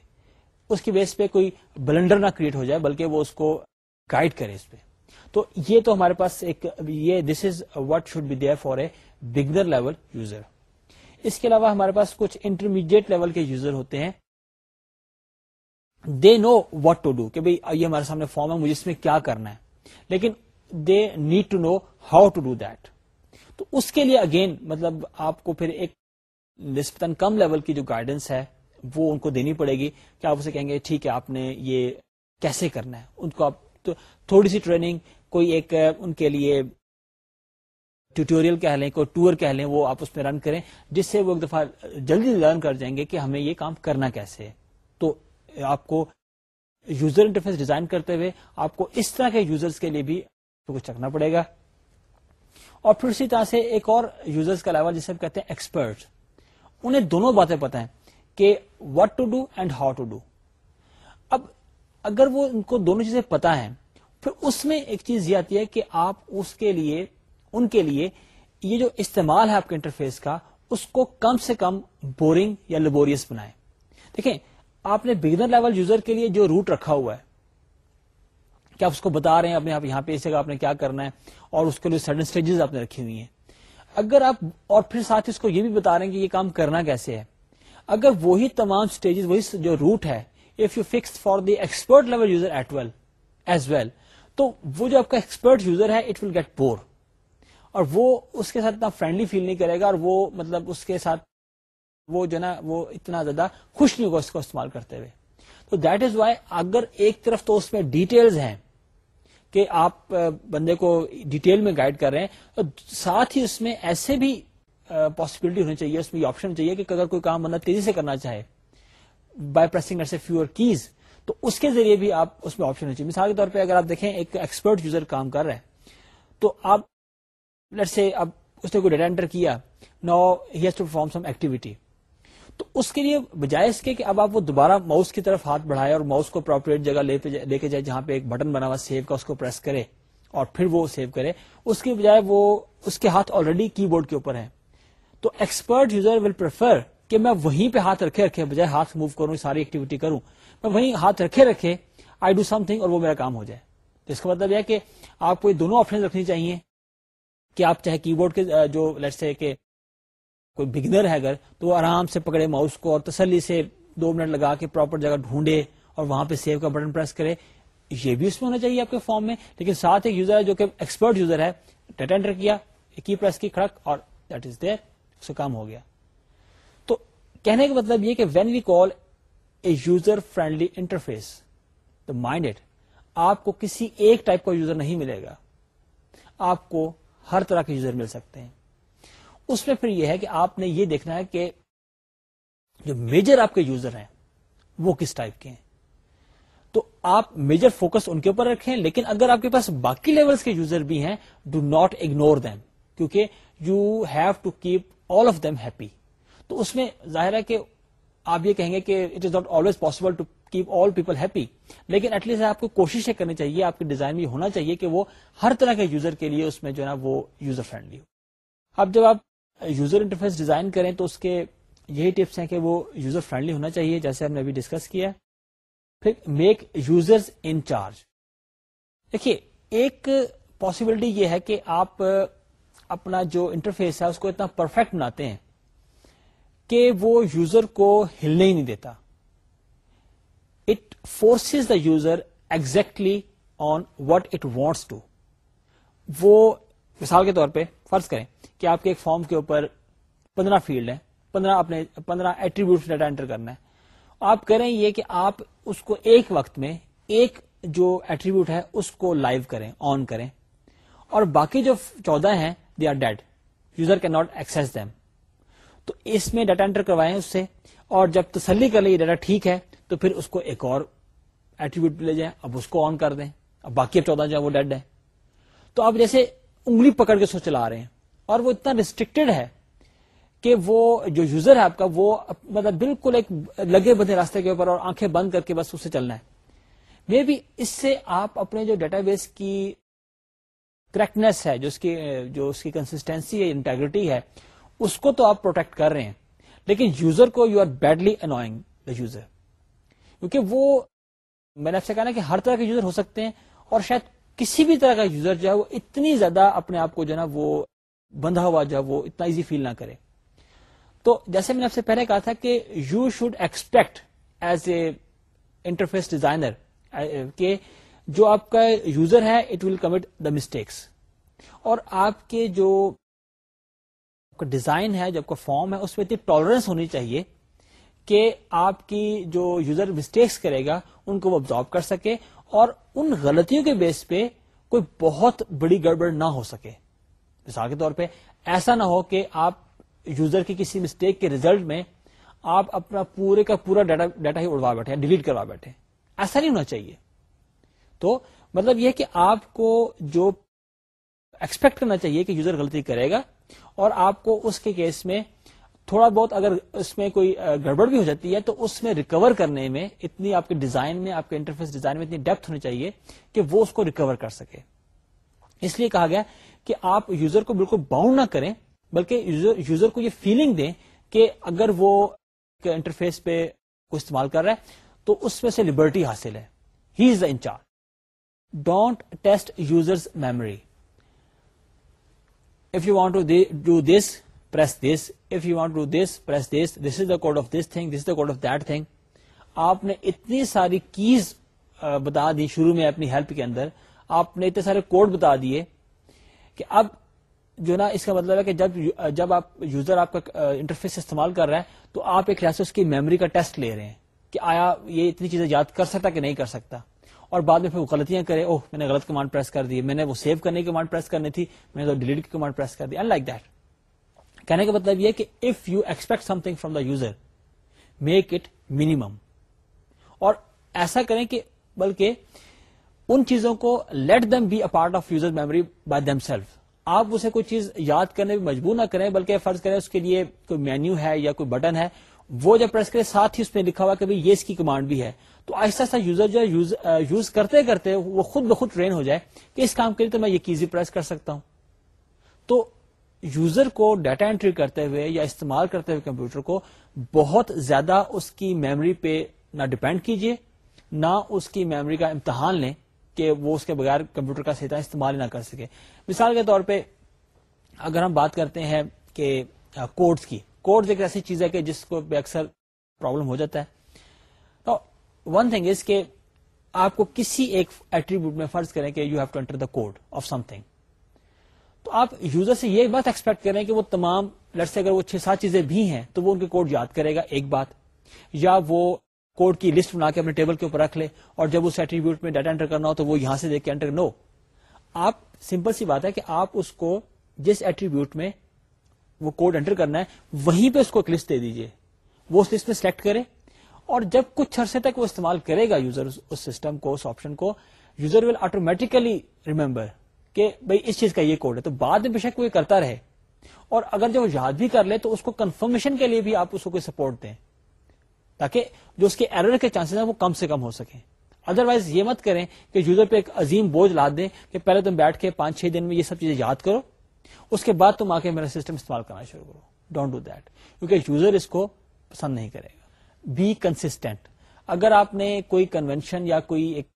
اس کی بیس پہ کوئی بلنڈر نہ کریٹ ہو جائے بلکہ وہ اس کو گائڈ کرے اس پہ تو یہ تو ہمارے پاس ایک یہ this is what should be there for a beginner level user اس کے علاوہ ہمارے پاس کچھ انٹرمیڈیٹ لیول کے یوزر ہوتے ہیں دے نو وٹ ڈو کہ یہ ہمارے سامنے فارم ہے مجھے اس میں کیا کرنا ہے لیکن they need to know how to do that تو اس کے لیے اگین مطلب آپ کو پھر ایک نسبتاً کم لیول کی جو گائیڈنس ہے وہ ان کو دینی پڑے گی کہ آپ اسے کہیں گے ٹھیک ہے آپ نے یہ کیسے کرنا ہے ان کو آپ تھوڑی سی ٹریننگ کوئی ایک ان کے لیے ٹیوٹوریل کہہ لیں کوئی ٹور کہہ لیں وہ آپ اس میں رن کریں جس سے وہ ایک دفعہ جلدی لرن کر جائیں گے کہ ہمیں یہ کام کرنا کیسے تو آپ کو یوزر انٹرفیس ڈیزائن کرتے ہوئے آپ کو اس طرح کے یوزرز کے لیے بھی کچھ رکھنا پڑے گا اور پھر اسی طرح سے ایک اور یوزرز کے علاوہ جسے ہم کہتے ہیں ایکسپرٹ انہیں دونوں باتیں پتہ ہیں کہ what to do and how to do اب اگر وہ ان کو دونوں چیزیں پتا ہیں پھر اس میں ایک چیز یہ آتی ہے کہ آپ اس کے لیے ان کے لیے یہ جو استعمال ہے آپ کے انٹرفیس کا اس کو کم سے کم بورنگ یا لیبوریس بنائے دیکھیں آپ نے بگنر لیول یوزر کے لیے جو روٹ رکھا ہوا ہے کیا آپ اس کو بتا رہے ہیں اپنے آپ آپ یہاں پہ نے کیا کرنا ہے اور اس کے لیے سڈن اسٹیجز آپ نے رکھی ہوئی ہیں اگر آپ اور پھر ساتھ اس کو یہ بھی بتا رہے ہیں کہ یہ کام کرنا کیسے ہے اگر وہی تمام اسٹیجز وہی جو روٹ ہے if you fix for the expert level user at well as well تو وہ جو آپ کا ایکسپرٹ یوزر ہے اٹ ول گیٹ بور اور وہ اس کے ساتھ اتنا فرینڈلی فیل نہیں کرے گا اور وہ مطلب اس کے ساتھ وہ جو نا وہ اتنا زیادہ خوش نہیں ہوگا اس کو استعمال کرتے ہوئے تو دیٹ از وائی اگر ایک طرف تو اس میں ڈیٹیلز ہیں کہ آپ بندے کو ڈیٹیل میں گائڈ کر رہے ہیں اور ساتھ ہی اس میں ایسے بھی پاسبلٹی ہونی چاہیے اس میں یہ آپشن چاہیے کہ اگر کوئی کام بندہ تیزی سے کرنا چاہے بائی پریسنگ ایسے فیور کیز تو اس کے ذریعے بھی آپ اس میں آپشن ہونی چاہیے مثال کے طور پہ اگر آپ دیکھیں ایکسپرٹ یوزر کام کر رہے ہیں تو آپ سے اب اس نے کوئی ڈیٹا انٹر کیا no has to perform some activity تو اس کے لیے بجائے اس کے کہ اب آپ وہ دوبارہ ماؤس کی طرف ہاتھ بڑھائے اور ماؤس کو پراپریٹ جگہ لے لے کے جائے جہاں پہ ایک بٹن بنا ہوا سیو کا اس کو پریس کرے اور پھر وہ سیو کرے اس کی بجائے وہ اس کے ہاتھ آلریڈی کی بورڈ کے اوپر ہے تو ایکسپرٹ یوزر ول پریفر کہ میں وہیں پہ ہاتھ رکھے رکھے بجائے ہاتھ موو کروں ساری ایکٹیویٹی کروں میں وہیں ہاتھ رکھے رکھے آئی ڈو سم تھنگ اور وہ میرا کام ہو جائے تو اس کا مطلب یہ کہ آپ کو یہ دونوں آپشن رکھنی چاہیے کہ آپ چاہے کی بورڈ کے جو لیٹ سے کہ کوئی بگنر ہے اگر تو وہ آرام سے پکڑے ماؤس کو اور تسلی سے دو منٹ لگا کے پراپر جگہ ڈھونڈے اور وہاں پہ سیو کا بٹن پریس کرے یہ بھی اس میں ہونا چاہیے آپ کے فارم میں لیکن ساتھ ایک یوزر ہے جو کہ ایکسپرٹ یوزر ہے ڈیٹا کیا کی پریس کی کڑک اور دیٹ از دیر اس کا کام ہو گیا تو کہنے کا مطلب یہ کہ when we call a user friendly interface mind آپ کو کسی ایک ٹائپ کا یوزر نہیں ملے گا آپ کو ہر طرح کے یوزر مل سکتے ہیں اس میں پھر یہ ہے کہ آپ نے یہ دیکھنا ہے کہ جو میجر آپ کے یوزر ہیں وہ کس ٹائپ کے ہیں تو آپ میجر فوکس ان کے اوپر رکھیں لیکن اگر آپ کے پاس باقی لیولز کے یوزر بھی ہیں ڈو ناٹ اگنور دیم کیونکہ you have to keep all of them happy تو اس میں ظاہر ہے کہ آپ یہ کہیں گے کہ it is not always possible to keep all people happy لیکن ایٹ لیسٹ آپ کو کوشش یہ کرنی چاہیے آپ کے ڈیزائن بھی ہونا چاہیے کہ وہ ہر طرح کے یوزر کے لیے اس میں جو ہے وہ یوزر فرینڈلی ہو اب جب آپ یوزر انٹرفیس ڈیزائن کریں تو اس کے یہی ٹپس ہیں کہ وہ یوزر فرینڈلی ہونا چاہیے جیسے ہم نے ابھی ڈسکس کیا پھر میک یوزرز ان چارج دیکھیے ایک پاسبلٹی یہ ہے کہ آپ اپنا جو انٹرفیس ہے اس کو اتنا پرفیکٹ بناتے ہیں کہ وہ یوزر کو ہلنے ہی نہیں دیتا it forces the user exactly on what it wants to وہ مثال کے طور پہ فرض کریں کہ آپ کے ایک فارم کے اوپر پندرہ فیلڈ ہے پندرہ اپنے پندرہ ایٹریبیوٹ ڈیٹا انٹر کرنا ہے آپ کریں یہ کہ آپ اس کو ایک وقت میں ایک جو ایٹریبیوٹ ہے اس کو لائیو کریں آن کریں اور باقی جو چودہ ہیں they are dead user can not access them تو اس میں ڈیٹا انٹر کروائے اس سے اور جب تسلی کر لیں یہ ٹھیک ہے تو پھر اس کو ایک اور ایٹریبیوٹ لے جائیں اب اس کو آن کر دیں اب باقی اب چودہ جو وہ ڈیڈ ہے تو آپ جیسے انگلی پکڑ کے سو چلا رہے ہیں اور وہ اتنا ریسٹرکٹیڈ ہے کہ وہ جو یوزر ہے آپ کا وہ مطلب بالکل ایک لگے بندے راستے کے اوپر اور آنکھیں بند کر کے بس اس سے چلنا ہے مے بی اس سے آپ اپنے جو ڈیٹا بیس کی کریکٹنیس ہے جو اس کی جو اس کی کنسٹینسی ہے انٹیگریٹی ہے اس کو تو آپ پروٹیکٹ کر رہے ہیں لیکن یوزر کو you are badly annoying the user کیونکہ وہ میں نے آپ سے کہا نا کہ ہر طرح کے یوزر ہو سکتے ہیں اور شاید کسی بھی طرح کا یوزر جو ہے وہ اتنی زیادہ اپنے آپ کو جو ہے نا وہ بندھا ہوا جو ہے وہ اتنا ایزی فیل نہ کرے تو جیسے میں نے آپ سے پہلے کہا تھا کہ you should expect as a interface designer کہ جو آپ کا یوزر ہے it will commit the mistakes اور آپ کے جو کا ڈیزائن ہے جو آپ کا فارم ہے اس میں اتنی ٹالرنس ہونی چاہیے کہ آپ کی جو یوزر مسٹیکس کرے گا ان کو وہ آبزارو کر سکے اور ان غلطیوں کے بیس پہ کوئی بہت بڑی گڑبڑ نہ ہو سکے مثال کے طور پہ ایسا نہ ہو کہ آپ یوزر کی کسی مسٹیک کے ریزلٹ میں آپ اپنا پورے کا پورا ڈیٹا ڈیٹا ہی اڑوا بیٹھے ڈیلیٹ کروا بیٹھے ایسا نہیں ہونا چاہیے تو مطلب یہ کہ آپ کو جو ایکسپیکٹ کرنا چاہیے کہ یوزر غلطی کرے گا اور آپ کو اس کے کیس میں تھوڑا بہت اگر اس میں کوئی گڑبڑ بھی ہو جاتی ہے تو اس میں ریکور کرنے میں اتنی آپ کے ڈیزائن میں آپ کے انٹرفیس ڈیزائن میں اتنی ڈیپتھ ہونی چاہیے کہ وہ اس کو ریکور کر سکے اس لیے کہا گیا کہ آپ یوزر کو بالکل باؤنڈ نہ کریں بلکہ یوزر یوزر کو یہ فیلنگ دیں کہ اگر وہ انٹرفیس پہ کو استعمال کر رہا ہے تو اس میں سے لبرٹی حاصل ہے he is the incharge don't test users memory if you want to do this, press this. If you want to do this, press this. This is the code of this thing. This is the code of that thing. آپ نے اتنی ساری keys بتا دی شروع میں اپنی help کے اندر آپ نے اتنے سارے کوڈ بتا دیے کہ اب جو نا اس کا مطلب ہے کہ جب جب آپ یوزر آپ کا انٹرفیس استعمال کر رہا ہے تو آپ ایک ریاست اس کی میموری کا ٹیسٹ لے رہے ہیں کہ آیا یہ اتنی چیزیں یاد کر سکتا کہ نہیں کر سکتا اور بعد میں پھر وہ غلطیاں کرے اوہ میں نے غلط کمانڈ پریس کر دی میں نے وہ سیو کرنے کی کمانڈ پریس کرنی تھی میں نے ڈیلیٹ کی کمانڈ پریس کر دی ان لائک دیٹ کہنے کا مطلب یہ کہ if you expect something from the user make it اور ایسا کریں کہ بلکہ ان چیزوں کو let them be a part of user memory by them self آپ اسے کوئی چیز یاد کرنے میں مجبور نہ کریں بلکہ فرض کریں اس کے لیے کوئی مینیو ہے یا کوئی بٹن ہے وہ جب پریس کرے ساتھ ہی اس میں لکھا ہوا کہ یہ اس کی کمانڈ بھی ہے تو آہستہ آہستہ یوزر جو ہے یوز کرتے کرتے وہ خود بخود ٹرین ہو جائے کہ اس کام کے لیے تو میں یہ کیزی پریس کر سکتا ہوں تو یوزر کو ڈیٹا انٹری کرتے ہوئے یا استعمال کرتے ہوئے کمپیوٹر کو بہت زیادہ اس کی میموری پہ نہ ڈپینڈ کیجیے نہ اس کی میموری کا امتحان لیں کہ وہ اس کے بغیر کمپیوٹر کا سیدھا استعمال نہ کر سکے مثال کے طور پہ اگر ہم بات کرتے ہیں کہ کوڈس کی کوڈز ایک ایسی چیز ہے کہ جس کو اکثر پرابلم ہو جاتا ہے ون تھنگ از کہ آپ کو کسی ایک ایٹریبیوٹ میں فرض کریں کہ you have to enter the code of something تو آپ یوزر سے یہ بات ایکسپیکٹ کریں کہ وہ تمام لڑکے اگر وہ چھ سات چیزیں بھی ہیں تو وہ ان کے کوڈ یاد کرے گا ایک بات یا وہ کوڈ کی لسٹ بنا کے اپنے ٹیبل کے اوپر رکھ لے اور جب اس ایٹریبیوٹ میں ڈیٹا انٹر کرنا ہو تو وہ یہاں سے دیکھ کے انٹر نو آپ سمپل سی بات ہے کہ آپ اس کو جس ایٹریبیوٹ میں وہ کوڈ انٹر کرنا ہے وہیں پہ اس کو ایک لسٹ دے دیجیے وہ اس لسٹ میں سلیکٹ کرے اور جب کچھ عرصے تک وہ استعمال کرے گا یوزر اس سسٹم کو اس آپشن کو یوزر ول آٹومیٹکلی ریمبر کہ بھائی اس چیز کا یہ کوڈ ہے تو بعد میں بے شک وہ کرتا رہے اور اگر جب وہ یاد بھی کر لے تو اس کو کنفرمیشن کے لیے بھی آپ اس کو کوئی سپورٹ دیں تاکہ جو اس کے ایرر کے چانسز ہیں وہ کم سے کم ہو سکیں ادر وائز یہ مت کریں کہ یوزر پہ ایک عظیم بوجھ لاد دیں کہ پہلے تم بیٹھ کے پانچ چھ دن میں یہ سب چیزیں یاد کرو اس کے بعد تم آ کے میرا سسٹم استعمال کرنا شروع کرو ڈونٹ ڈو دیٹ کیونکہ یوزر اس کو پسند نہیں کرے گا بی کنسٹینٹ اگر آپ نے کوئی کنونشن یا کوئی ایک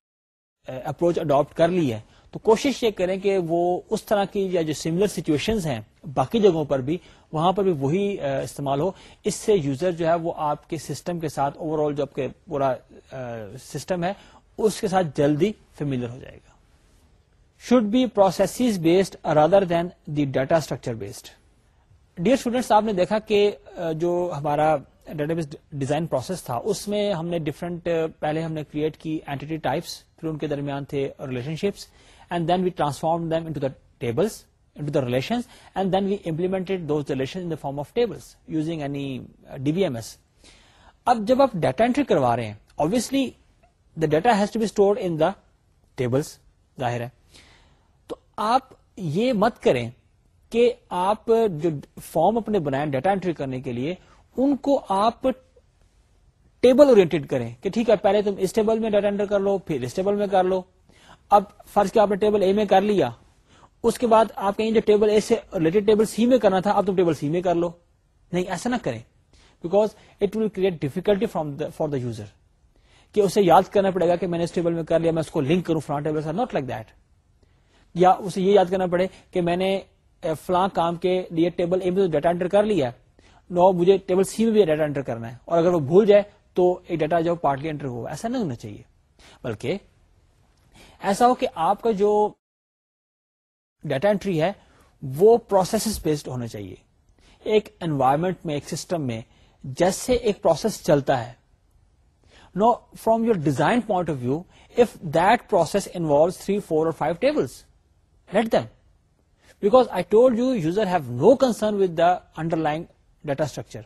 اپروچ اڈاپٹ کر لی ہے تو کوشش یہ کریں کہ وہ اس طرح کی یا جو سملر سچویشن ہیں باقی جگہوں پر بھی وہاں پر بھی وہی استعمال ہو اس سے یوزر جو ہے وہ آپ کے سسٹم کے ساتھ اوور آل جو آپ کے پورا سسٹم ہے اس کے ساتھ جلدی فیملر ہو جائے گا should be process based rather than the data structure based dear students آپ نے دیکھا کہ جو ہمارا ڈیٹا بیس ڈیزائن پروسیس تھا اس میں ہم نے ڈفرنٹ پہلے ہم نے کریٹ کی اینٹی ٹائپس پھر ان کے درمیان تھے relationships and then we transform them into the tables into the relations and then we implemented those relations in the form of tables using any uh, DBMS. Ab jab ab data entry karwa rahe hain, obviously the data has to be stored in the tables, zahir hai. To aap yeh mat karein ke aap jo form apne banayan data entry karne ke liye, ان کو آپ table oriented کریں کہ ٹھیک ہے پہلے تم اس ٹیبل میں ڈیٹا انٹر کر لو پھر اس ٹیبل میں کر لو اب فرض کیا آپ نے ٹیبل اے میں کر لیا اس کے بعد آپ کہیں جو ٹیبل اے سے ریلیٹڈ ٹیبل سی میں کرنا تھا اب تم ٹیبل سی میں کر لو نہیں ایسا نہ کریں because it will create difficulty from for the user کہ اسے یاد کرنا پڑے گا کہ میں نے اس ٹیبل میں کر لیا میں اس کو لنک کروں فلاں ٹیبل سے دیٹ لائک اسے یہ یاد کرنا پڑے کہ میں نے فلاں کام کے لیے ٹیبل اے میں ڈیٹا انٹر کر لیا نو مجھے ٹیبل سی میں بھی ڈیٹا انٹر کرنا ہے اور اگر وہ بھول جائے تو ایک ڈیٹا جو پارٹلی انٹر ہوا ایسا نہیں ہونا چاہیے بلکہ ایسا ہو کہ آپ کا جو ڈیٹا انٹری ہے وہ پروسیس بیسڈ ہونا چاہیے ایک انوائرمنٹ میں ایک سسٹم میں جیسے ایک پروسیس چلتا ہے no from your design point of view if that process involve three four اور five tables let them because I told you user have no concern with the underline data structure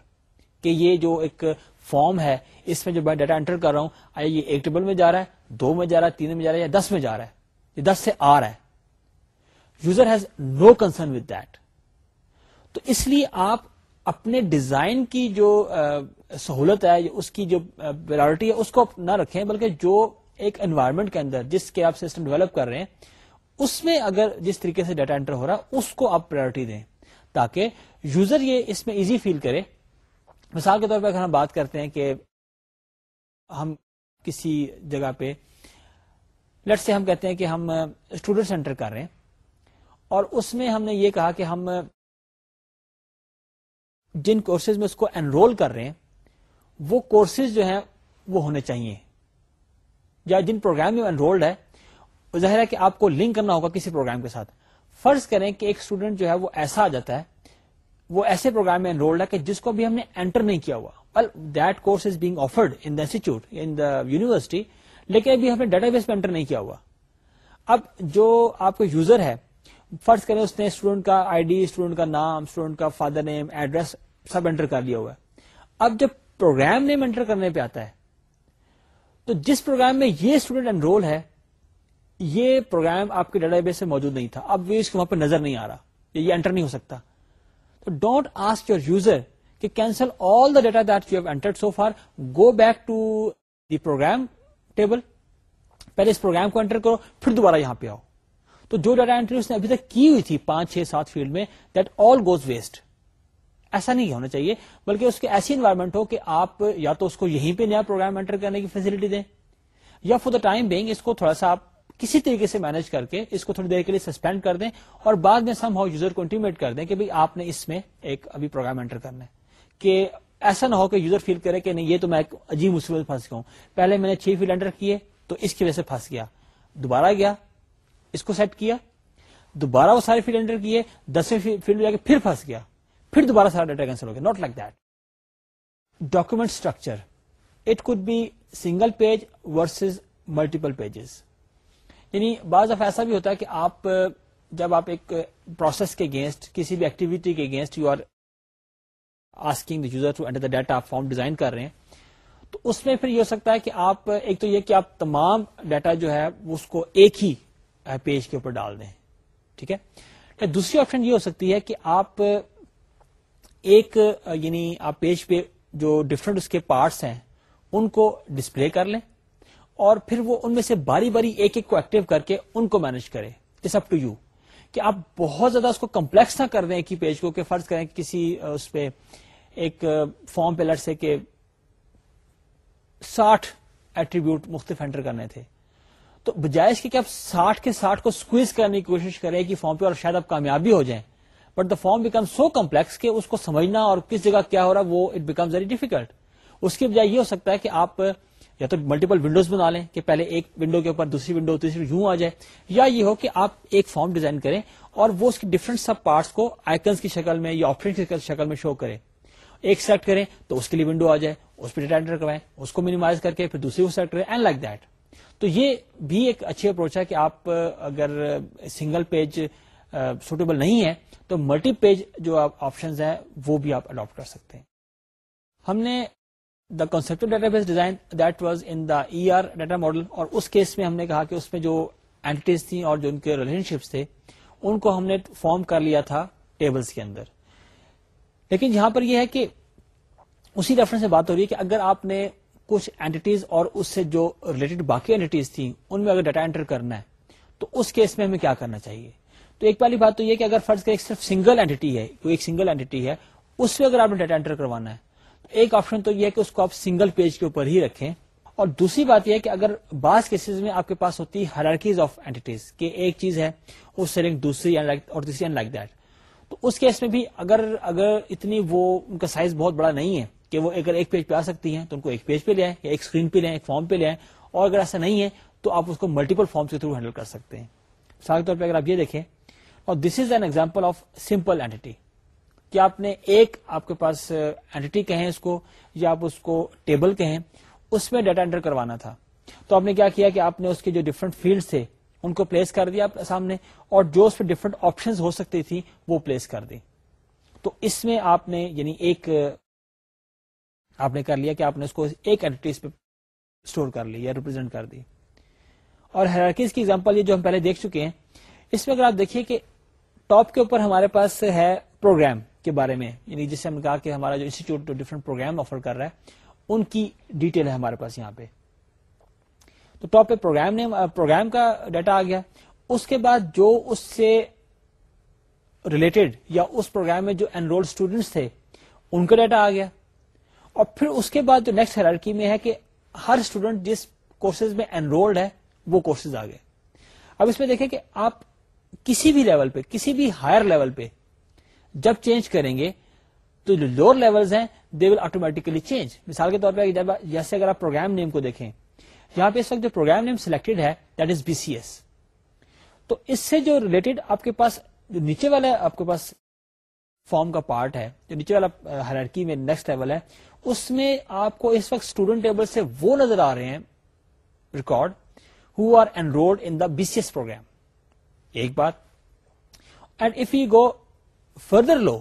کہ یہ جو ایک form ہے اس میں جو میں ڈیٹا انٹر کر رہا ہوں آیا یہ ایک ٹیبل میں جا رہا ہے دو میں جا رہا ہے تین میں جا رہا ہے یا دس میں جا رہا ہے یہ دس سے آ رہا ہے user has no concern with that تو اس لیے آپ اپنے ڈیزائن کی جو سہولت ہے اس کی جو پرائرٹی ہے اس کو نہ رکھیں بلکہ جو ایک انوائرمنٹ کے اندر جس کے آپ سسٹم ڈیولپ کر رہے ہیں اس میں اگر جس طریقے سے ڈیٹا انٹر ہو رہا ہے اس کو آپ پرائرٹی دیں تاکہ یوزر یہ اس میں ایزی فیل کرے مثال کے طور پہ اگر ہم بات کرتے ہیں کہ ہم کسی جگہ پہ لٹ سے ہم کہتے ہیں کہ ہم اسٹوڈنٹ سینٹر کر رہے ہیں اور اس میں ہم نے یہ کہا کہ ہم جن کورسز میں اس کو انرول کر رہے ہیں وہ کورسز جو ہیں وہ ہونے چاہیے یا جن پروگرام میں انرولڈ ہے ظاہر ہے کہ آپ کو لنک کرنا ہوگا کسی پروگرام کے ساتھ فرض کریں کہ ایک اسٹوڈنٹ جو ہے وہ ایسا آ جاتا ہے وہ ایسے پروگرام میں انرولڈ ہے کہ جس کو بھی ہم نے انٹر نہیں کیا ہوا well that course is being offered in the institute in university لیکن ابھی ہم نے ڈیٹا بیس پہ انٹر نہیں کیا ہوا اب جو آپ کا یوزر ہے فرض کریں اس نے اسٹوڈنٹ کا آئی ڈی اسٹوڈنٹ کا نام اسٹوڈنٹ کا فادر نیم ایڈریس سب انٹر کر لیا ہوا ہے اب جب پروگرام نیم انٹر کرنے پہ آتا ہے تو جس پروگرام میں یہ اسٹوڈنٹ انرول ہے یہ پروگرام آپ کے ڈیٹا بیس سے موجود نہیں تھا اب اس کے وہاں پہ نظر نہیں آ رہا یہ انٹر نہیں ہو سکتا تو ڈونٹ آسک یور یوزر کہ cancel all the data that you have so far go back to the program table پہلے اس پروگرام کو انٹر کرو پھر دوبارہ یہاں پہ آؤ تو جو ڈیٹا انٹری اس نے ابھی تک کی ہوئی تھی پانچ چھ سات فیلڈ میں دیٹ آل گوز ویسٹ ایسا نہیں ہونا چاہیے بلکہ اس کی ایسی انوائرمنٹ ہو کہ آپ یا تو اس کو یہیں پہ نیا پروگرام انٹر کرنے کی فیسلٹی دیں یا فور دا ٹائم بینگ اس کو تھوڑا سا آپ کسی طریقے سے مینج کر کے اس کو تھوڑی دیر کے لیے سسپینڈ کر دیں اور بعد میں سم ہاؤ یوزر کو انٹیمیٹ کر دیں کہ آپ نے اس میں ایک ابھی پروگرام کرنا ہے کہ ایسا نہ ہو کہ یوزر فیل کرے کہ نہیں یہ تو میں ایک عجیب مصولت پھنس گیا ہوں پہلے میں نے چھ انٹر کیے تو اس کی وجہ سے پھنس گیا دوبارہ گیا اس کو سیٹ کیا دوبارہ وہ سارے انٹر کیے دسویں فیلڈ جا کے پھر پھنس گیا پھر دوبارہ سارا ڈیٹا کینسل ہو گیا not like that document structure it could be single page versus multiple pages یعنی بعض دفعہ ایسا بھی ہوتا ہے کہ آپ جب آپ ایک پروسیس کے اگینسٹ کسی بھی ایکٹیویٹی کے against you are asking the user to and the data form design کر رہے ہیں تو اس میں پھر یہ ہو سکتا ہے کہ آپ ایک تو یہ کہ آپ تمام ڈیٹا جو ہے اس کو ایک ہی پیج کے اوپر ڈال دیں ٹھیک ہے دوسری آپشن یہ ہو سکتی ہے کہ آپ ایک یعنی آپ پیج پہ جو ڈفرنٹ اس کے پارٹس ہیں ان کو ڈسپلے کر لیں اور پھر وہ ان میں سے باری باری ایک ایک کو ایکٹیو کر کے ان کو مینج کرے اٹس اپ ٹو یو کہ آپ بہت زیادہ اس کو کمپلیکس نہ کر دیں ایک ہی پیج کو کہ فرض کریں کسی اس پہ ایک فارم پہ لٹ سے کہ ساٹھ ایٹریبیوٹ مختلف انٹر کرنے تھے تو بجائے اس کے کہ آپ ساٹھ کے ساٹھ کو سکویز کرنے کی کوشش کریں کہ فارم پہ اور شاید آپ کامیابی ہو جائیں but the form become so complex کہ اس کو سمجھنا اور کس جگہ کیا ہو رہا وہ اٹ بیکمز ویری ڈیفیکلٹ اس کے بجائے یہ ہو سکتا ہے کہ آپ یا تو ملٹیپل ونڈوز بنا لیں کہ پہلے ایک ونڈو کے اوپر دوسری ونڈو تیسری یوں آ جائے یا یہ ہو کہ آپ ایک فارم ڈیزائن کریں اور وہ اس کے ڈفرنٹ سب پارٹس کو آئکنس کی شکل میں یا آپشن کی شکل میں شو کریں ایک سلیکٹ کریں تو اس کے لیے ونڈو آ جائے اس پہ ڈیٹا کروائیں اس کو مینیمائز کر کے پھر دوسری کو سلیکٹ کریں اینڈ لائک دیٹ تو یہ بھی ایک اچھی اپروچ ہے کہ آپ اگر سنگل پیج سوٹیبل نہیں ہے تو ملٹی پیج جو آپ آپشن ہیں وہ بھی آپ اڈاپٹ کر سکتے ہیں ہم نے the concept database design that in the E R data model اور اس کیس میں ہم نے کہا کہ اس میں جو اینٹیز تھیں اور جو ان کے ریلیشن شپس تھے ان کو ہم نے فارم کر لیا تھا ٹیبلس کے اندر لیکن یہاں پر یہ ہے کہ اسی ریفرنس سے بات ہو رہی ہے کہ اگر آپ نے کچھ اینٹیز اور اس سے جو ریلیٹڈ باقی اینٹیز تھیں ان میں اگر ڈیٹا انٹر کرنا ہے تو اس کیس میں ہمیں کیا کرنا چاہیے تو ایک پہلی بات تو یہ کہ اگر فرض کا ایک صرف سنگل اینٹی ہے کوئی ایک سنگل اینٹی ہے اس میں اگر آپ نے ڈیٹا انٹر کروانا ہے ایک آپشن تو یہ ہے کہ اس کو آپ سنگل پیج کے اوپر ہی رکھیں اور دوسری بات یہ ہے کہ اگر بعض کیسز میں آپ کے پاس ہوتی ہے ایک چیز ہے اس سے لنک دوسری اور تیسری ان لائک دیٹ تو اس کیس میں بھی اگر اگر اتنی وہ ان کا سائز بہت بڑا نہیں ہے کہ وہ اگر ایک پیج پہ آ سکتی ہیں تو ان کو ایک پیج پہ لے یا ایک اسکرین پہ لے ایک فارم پہ لے آئیں اور اگر ایسا نہیں ہے تو آپ اس کو ملٹیپل فارم کے تھرو ہینڈل کر سکتے ہیں کے طور پہ اگر آپ یہ دیکھیں اور this is an example of simple entity کہ آپ نے ایک آپ کے پاس اینٹی کہیں اس کو یا آپ اس کو ٹیبل کہیں اس میں ڈیٹا انٹر کروانا تھا تو آپ نے کیا کیا کہ آپ نے اس کے جو ڈفرنٹ فیلڈ تھے ان کو پلیس کر دیا سامنے اور جو اس پہ ڈفرنٹ آپشن ہو سکتی تھی وہ پلیس کر دی تو اس میں آپ نے یعنی ایک آپ نے کر لیا کہ آپ نے اس کو ایک اینٹیز پہ اسٹور کر لی یا ریپرزینٹ کر دی اور ہیرارکیز کی ایگزامپل یہ جو ہم پہلے دیکھ چکے ہیں اس میں اگر آپ دیکھیے کہ ٹاپ کے اوپر ہمارے پاس ہے پروگرام کے بارے میں یعنی جسے ہم نے کہا کہ ہمارا جو انسٹیٹیوٹ ڈفرنٹ پروگرام آفر کر رہا ہے ان کی ڈیٹیل ہے ہمارے پاس یہاں پہ تو ٹاپ پہ پروگرام نے پروگرام کا ڈیٹا آ گیا اس کے بعد جو اس سے ریلیٹڈ یا اس پروگرام میں جو انرول اسٹوڈینٹس تھے ان کا ڈیٹا آ گیا اور پھر اس کے بعد جو نیکسٹ ہیرارکی میں ہے کہ ہر اسٹوڈنٹ جس کورسز میں انرولڈ ہے وہ کورسز آ گئے اب اس میں دیکھیں کہ آپ کسی بھی لیول پہ کسی بھی ہائر لیول پہ جب چینج کریں گے تو جو لوور لیول ہیں دے ول آٹومیٹکلی چینج مثال کے طور پہ جیسے اگر آپ پروگرام نیم کو دیکھیں یہاں پہ اس وقت جو پروگرام نیم سلیکٹڈ ہے that is B C S تو اس سے جو ریلیٹڈ آپ کے پاس جو نیچے والا آپ کے پاس فارم کا پارٹ ہے جو نیچے والا ہرکی میں نیکسٹ لیول ہے اس میں آپ کو اس وقت اسٹوڈنٹ ٹیبل سے وہ نظر آ رہے ہیں record who are in the B C S program ایک بات and if you go further low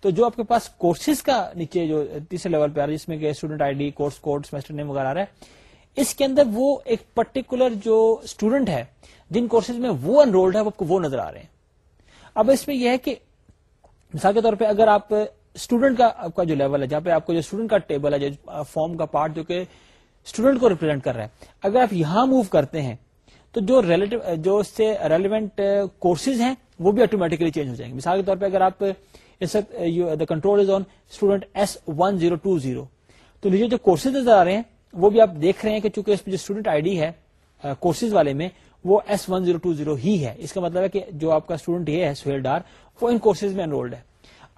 تو جو آپ کے پاس کورسز کا نیچے جو تیسرے لیول پہ آ رہا ہے جس میں کہ student I D course code semester name وغیرہ آ رہا ہے اس کے اندر وہ ایک پرٹیکولر جو اسٹوڈنٹ ہے جن کورسز میں وہ انرولڈ ہے آپ کو وہ نظر آ رہے ہیں اب اس میں یہ ہے کہ مثال کے طور پہ اگر آپ اسٹوڈنٹ کا آپ کا جو لیول ہے جہاں پہ آپ کو جو اسٹوڈنٹ کا ٹیبل ہے فارم کا پارٹ جو کہ اسٹوڈنٹ کو ریپرزینٹ کر رہا ہے اگر آپ یہاں موو کرتے ہیں تو جو ریلیٹو جو اس سے ریلیونٹ کورسز ہیں وہ بھی آٹومیٹکلی چینج ہو جائیں گے مثال کے طور پہ اگر آپ اس وقت on student S one zero two zero تو نیچے جو کورسز نظر آ رہے ہیں وہ بھی آپ دیکھ رہے ہیں کہ چونکہ اس میں جو اسٹوڈنٹ آئی ڈی ہے کورسز uh, والے میں وہ S one zero two zero ہی ہے اس کا مطلب ہے کہ جو آپ کا اسٹوڈنٹ یہ ہے سہیل ڈار وہ ان کورسز میں انرولڈ ہے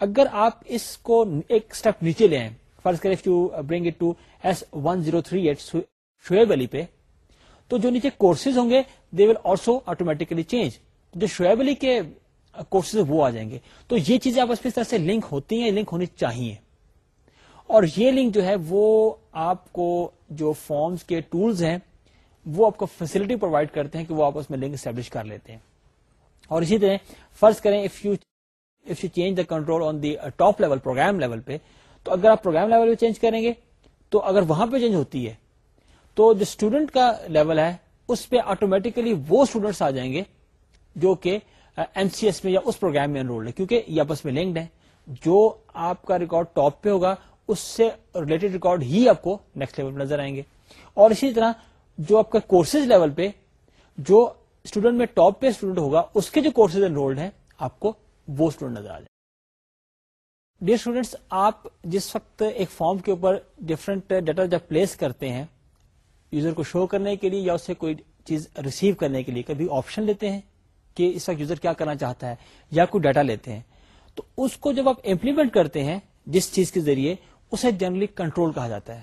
اگر آپ اس کو ایک اسٹیپ نیچے لے S one zero three eight Ali پہ تو جو نیچے کورسز ہوں گے they will also automatically change جو شعیبلی کے کورسز وہ آ جائیں گے تو یہ چیزیں آپ اس طرح سے لنک ہوتی ہیں لنک ہونی چاہیے اور یہ لنک جو ہے وہ آپ کو جو فارمز کے ٹولز ہیں وہ آپ کو فیسلٹی پرووائڈ کرتے ہیں کہ وہ آپ اس میں لنک اسٹیبلش کر لیتے ہیں اور اسی طرح فرض کریں if you if you change the control on the top level program level پہ تو اگر آپ پروگرام لیول پہ چینج کریں گے تو اگر وہاں پہ چینج ہوتی ہے تو جو اسٹوڈنٹ کا لیول ہے اس پہ آٹومیٹکلی وہ اسٹوڈنٹس آ جائیں گے جو کہ ایم سی ایس میں یا اس پروگرام میں انرولڈ ہے کیونکہ یہ آپس میں لنکڈ ہے جو آپ کا ریکارڈ ٹاپ پہ ہوگا اس سے ریلیٹڈ ریکارڈ ہی آپ کو نیکسٹ لیول پہ نظر آئیں گے اور اسی طرح جو آپ کا کورسز لیول پہ جو اسٹوڈنٹ میں ٹاپ پہ اسٹوڈنٹ ہوگا اس کے جو کورسز انرولڈ ہیں آپ کو وہ اسٹوڈنٹ نظر آ جائے ڈیئر اسٹوڈینٹس آپ جس وقت ایک فارم کے اوپر ڈفرنٹ ڈیٹا جب پلیس کرتے ہیں یوزر کو شو کرنے کے لیے یا اسے کوئی چیز ریسیو کرنے کے لیے کبھی آپشن لیتے ہیں کہ اس وقت یوزر کیا کرنا چاہتا ہے یا کوئی ڈیٹا لیتے ہیں تو اس کو جب آپ امپلیمنٹ کرتے ہیں جس چیز کے ذریعے اسے جنرلی کنٹرول کہا جاتا ہے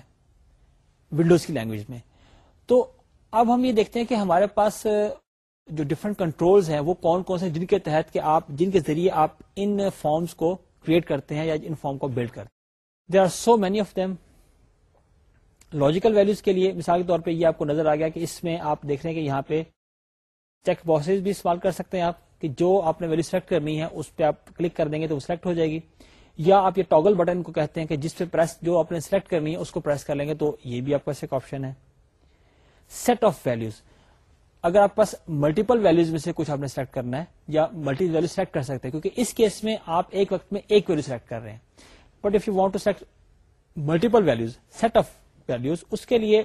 ونڈوز کی لینگویج میں تو اب ہم یہ دیکھتے ہیں کہ ہمارے پاس جو ڈفرنٹ کنٹرول ہیں وہ کون کون سے جن کے تحت کہ آپ جن کے ذریعے آپ ان فارمس کو کریٹ کرتے ہیں یا ان فارم کو بلڈ کرتے ہیں there are so many of them logical values کے لیے مثال کے طور پہ یہ آپ کو نظر آ گیا کہ اس میں آپ دیکھ رہے ہیں کہ یہاں پہ چیک بھی استعمال کر سکتے ہیں آپ آپ کہ جو نے ویلو سلیکٹ کرنی ہے اس پہ آپ کلک کر دیں گے تو وہ سلیکٹ ہو جائے گی یا آپ یہ ٹاگل بٹن کو کہتے ہیں کہ جس پہ جو آپ نے سلیکٹ کرنی ہے اس کو پرس کر لیں گے تو یہ بھی آپ ایک آپشن ہے سیٹ آف ویلوز اگر آپ پاس ملٹیپل ویلوز میں سے کچھ آپ نے سلیکٹ کرنا ہے یا ملٹی ویلو سلیکٹ کر سکتے ہیں کیونکہ اس کیس میں آپ ایک وقت میں ایک ویلو سلیکٹ کر رہے ہیں but if you want to select multiple values set of values اس کے لیے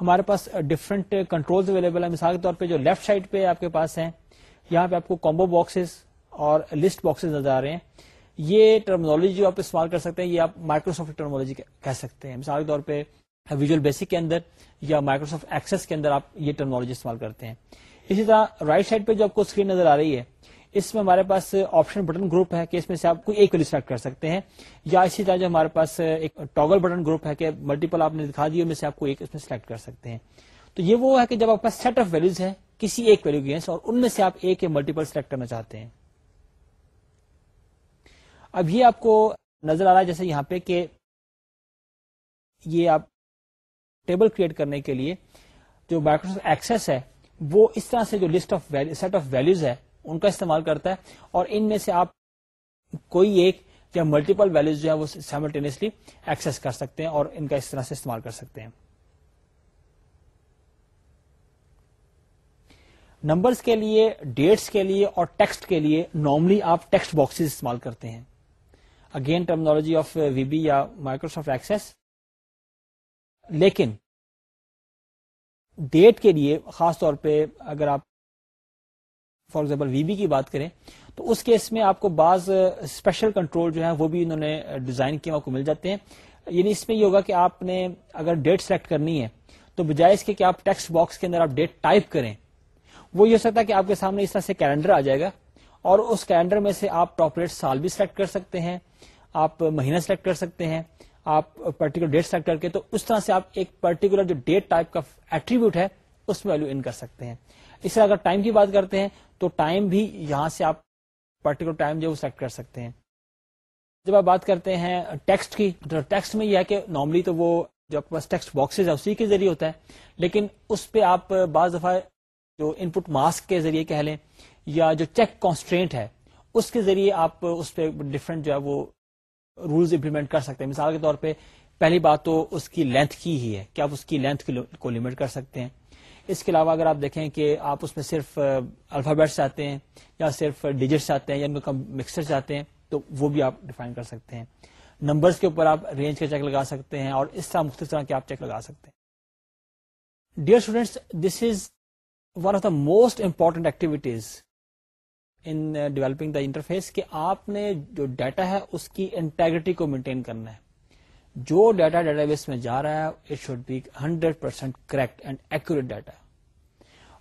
ہمارے پاس ڈفرنٹ کنٹرولز اویلیبل ہیں مثال کے طور پہ جو لیفٹ سائڈ پہ آپ کے پاس ہیں یہاں پہ آپ کو کومبو باکسز اور لسٹ باکسز نظر آ رہے ہیں یہ ٹرمنالوجی جو آپ استعمال کر سکتے ہیں یہ آپ مائکروسافٹ ٹرمنالوجی کہہ سکتے ہیں مثال کے طور پہ ویژل بیسک کے اندر یا مائکروسافٹ ایکسس کے اندر آپ یہ ٹرمنالوجی استعمال کرتے ہیں اسی طرح رائٹ سائڈ پہ جو آپ کو اسکرین نظر آ رہی ہے اس میں ہمارے پاس آپشن بٹن گروپ ہے کہ اس میں سے آپ کوئی ایک ویلو سلیکٹ کر سکتے ہیں یا اسی طرح جو ہمارے پاس ایک ٹاگل بٹن گروپ ہے کہ ملٹیپل آپ نے دکھا دی میں میں سے آپ کو ایک اس سلیکٹ کر سکتے ہیں تو یہ وہ ہے کہ جب آپ پاس سیٹ آف ویلوز ہے کسی ایک ویلو گینس اور ان میں سے آپ ایک یا ملٹیپل سلیکٹ کرنا چاہتے ہیں اب یہ آپ کو نظر آ رہا ہے جیسے یہاں پہ کہ یہ آپ ٹیبل کریٹ کرنے کے لیے جو مائکروسافٹ ایکسس ہے وہ اس طرح سے جو list of set of values ہے ان کا استعمال کرتا ہے اور ان میں سے آپ کوئی ایک یا ملٹیپل ویلوز جو ہے وہ سائملٹینسلی ایکسس کر سکتے ہیں اور ان کا اس طرح سے استعمال کر سکتے ہیں نمبرس کے لیے ڈیٹس کے لیے اور ٹیکسٹ کے لیے نارملی آپ ٹیکسٹ باکسز استعمال کرتے ہیں again terminology of V B یا مائکروسافٹ ایکسس لیکن ڈیٹ کے لیے خاص طور پہ اگر آپ فار ایگزامپل وی بی کی بات کریں تو اس کیس میں آپ کو بعض اسپیشل کنٹرول جو ہے وہ بھی انہوں نے ڈیزائن آپ کو مل جاتے ہیں یعنی اس میں یہ ہوگا کہ آپ نے اگر ڈیٹ سلیکٹ کرنی ہے تو بجائے اس کے کہ آپ ٹیکسٹ باکس کے اندر آپ ڈیٹ ٹائپ کریں وہ یہ ہو سکتا ہے کہ آپ کے سامنے اس طرح سے کیلنڈر آ جائے گا اور اس کیلنڈر میں سے آپ ٹاپ ریٹ سال بھی سلیکٹ کر سکتے ہیں آپ مہینہ سلیکٹ کر سکتے ہیں آپ پرٹیکولر ڈیٹ سلیکٹ کر کے تو اس طرح سے آپ ایک پرٹیکولر جو ڈیٹ ٹائپ کا ایٹریبیوٹ ہے اس میں ویلو ان کر سکتے ہیں اس طرح اگر ٹائم کی بات کرتے ہیں تو ٹائم بھی یہاں سے آپ پرٹیکولر ٹائم جو سلیکٹ کر سکتے ہیں جب آپ بات کرتے ہیں ٹیکسٹ کی تو ٹیکسٹ میں یہ ہے کہ نارملی تو وہ جو آپ کے پاس ٹیکسٹ باکسز ہے اسی کے ذریعے ہوتا ہے لیکن اس پہ آپ بعض دفعہ جو ان پٹ ماسک کے ذریعے کہہ لیں یا جو چیک کانسٹرینٹ ہے اس کے ذریعے آپ اس پہ ڈفرینٹ جو ہے وہ رولز امپلیمنٹ کر سکتے ہیں مثال کے طور پہ پہلی بات تو اس کی لینتھ کی ہی ہے کہ آپ اس کی لینتھ کو لمٹ کر سکتے ہیں اس کے علاوہ اگر آپ دیکھیں کہ آپ اس میں صرف الفابیٹ چاہتے ہیں یا صرف ڈیجٹ آتے ہیں یا ان کا مکسچر چاہتے ہیں تو وہ بھی آپ ڈیفائن کر سکتے ہیں نمبرز کے اوپر آپ رینج کا چیک لگا سکتے ہیں اور اس طرح مختلف طرح کے آپ چیک لگا سکتے ہیں dear students this is one of the most important activities in developing the interface کہ آپ نے جو ڈیٹا ہے اس کی انٹیگریٹی کو مینٹین کرنا ہے جو ڈیٹا ڈیٹا بیس میں جا رہا ہے it should be hundred percent correct and accurate data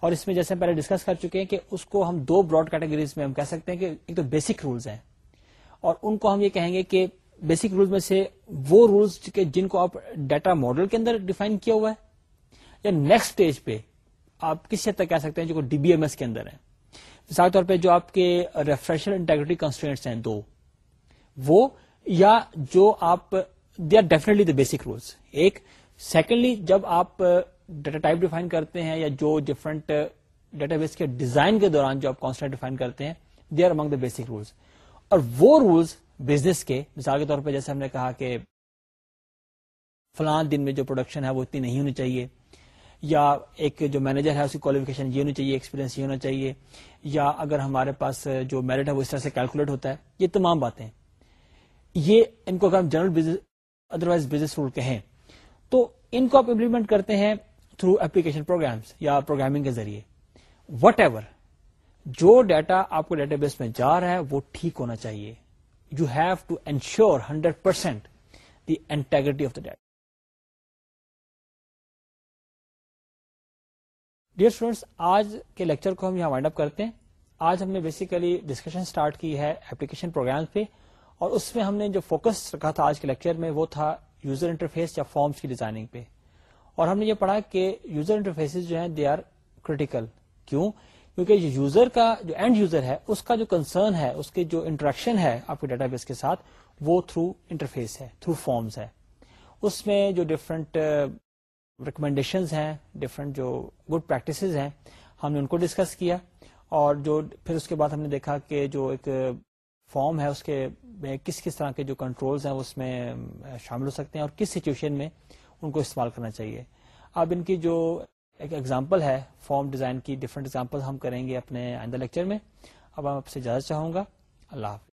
اور اس میں جیسے پہلے ڈسکس کر چکے ہیں کہ اس کو ہم دو براڈ کیٹیگریز میں ہم کہہ سکتے ہیں ہیں کہ ایک تو بیسک رولز اور ان کو ہم یہ کہیں گے کہ بیسک رولز میں سے وہ کے جن کو آپ ڈیٹا ماڈل کے اندر ڈیفائن کیا ہوا ہے یا نیکسٹ اسٹیج پہ آپ کس حد تک کہہ سکتے ہیں جو ڈی بی ایم ایس کے اندر ہے مثال طور پہ جو آپ کے ریفریشن انٹرسنٹ ہیں دو وہ یا جو آپ they are definitely the basic rules ایک سیکنڈلی جب آپ ڈیٹا ٹائپ ڈیفائن کرتے ہیں یا جو ڈفرنٹ ڈیٹا بیس کے ڈیزائن کے دوران جو آپ کانسٹنٹ ڈیفائن کرتے ہیں they are among the basic rules اور وہ رولس بزنس کے مثال کے طور پہ جیسے ہم نے کہا کہ فلان دن میں جو پروڈکشن ہے وہ اتنی نہیں ہونی چاہیے یا ایک جو مینیجر ہے اس کی کوالیفیکیشن یہ ہونی چاہیے ایکسپیرینس یہ ہونا چاہیے یا اگر ہمارے پاس جو میرٹ ہے وہ اس طرح سے کیلکولیٹ ہوتا ہے یہ تمام باتیں یہ ان کو اگر ہم general business otherwise business rule کہیں تو ان کو آپ امپلیمنٹ کرتے ہیں تھرو اپلیکیشن پروگرامس یا پروگرامنگ کے ذریعے وٹ ایور جو ڈیٹا آپ کو ڈیٹا بیس میں جا رہا ہے وہ ٹھیک ہونا چاہیے you have to ensure hundred percent the of the data dear students آج کے لیکچر کو ہم یہاں وائنڈ اپ کرتے ہیں آج ہم نے بیسیکلی ڈسکشن اسٹارٹ کی ہے ایپلیکیشن پروگرام پہ اور اس میں ہم نے جو فوکس رکھا تھا آج کے لیکچر میں وہ تھا یوزر انٹرفیس یا فارمس کی ڈیزائننگ پہ اور ہم نے یہ پڑھا کہ یوزر انٹرفیس جو ہیں دے آر کریٹیکل کیوں کیونکہ یوزر کا جو اینڈ یوزر ہے اس کا جو کنسرن ہے اس کے جو انٹریکشن ہے آپ کے ڈیٹا بیس کے ساتھ وہ تھرو انٹرفیس ہے تھرو فارمس ہے اس میں جو ڈفرنٹ ریکمینڈیشنز uh, ہیں ڈفرینٹ جو گڈ پریکٹسز ہیں ہم نے ان کو ڈسکس کیا اور جو پھر اس کے بعد ہم نے دیکھا کہ جو ایک فارم ہے اس کے کس کس طرح کے جو کنٹرولز ہیں اس میں شامل ہو سکتے ہیں اور کس سچویشن میں ان کو استعمال کرنا چاہیے اب ان کی جو ایک ایگزامپل ہے فارم ڈیزائن کی ڈفرنٹ ایگزامپل ہم کریں گے اپنے آئندہ لیکچر میں اب ہم آپ سے اجازت چاہوں گا اللہ حافظ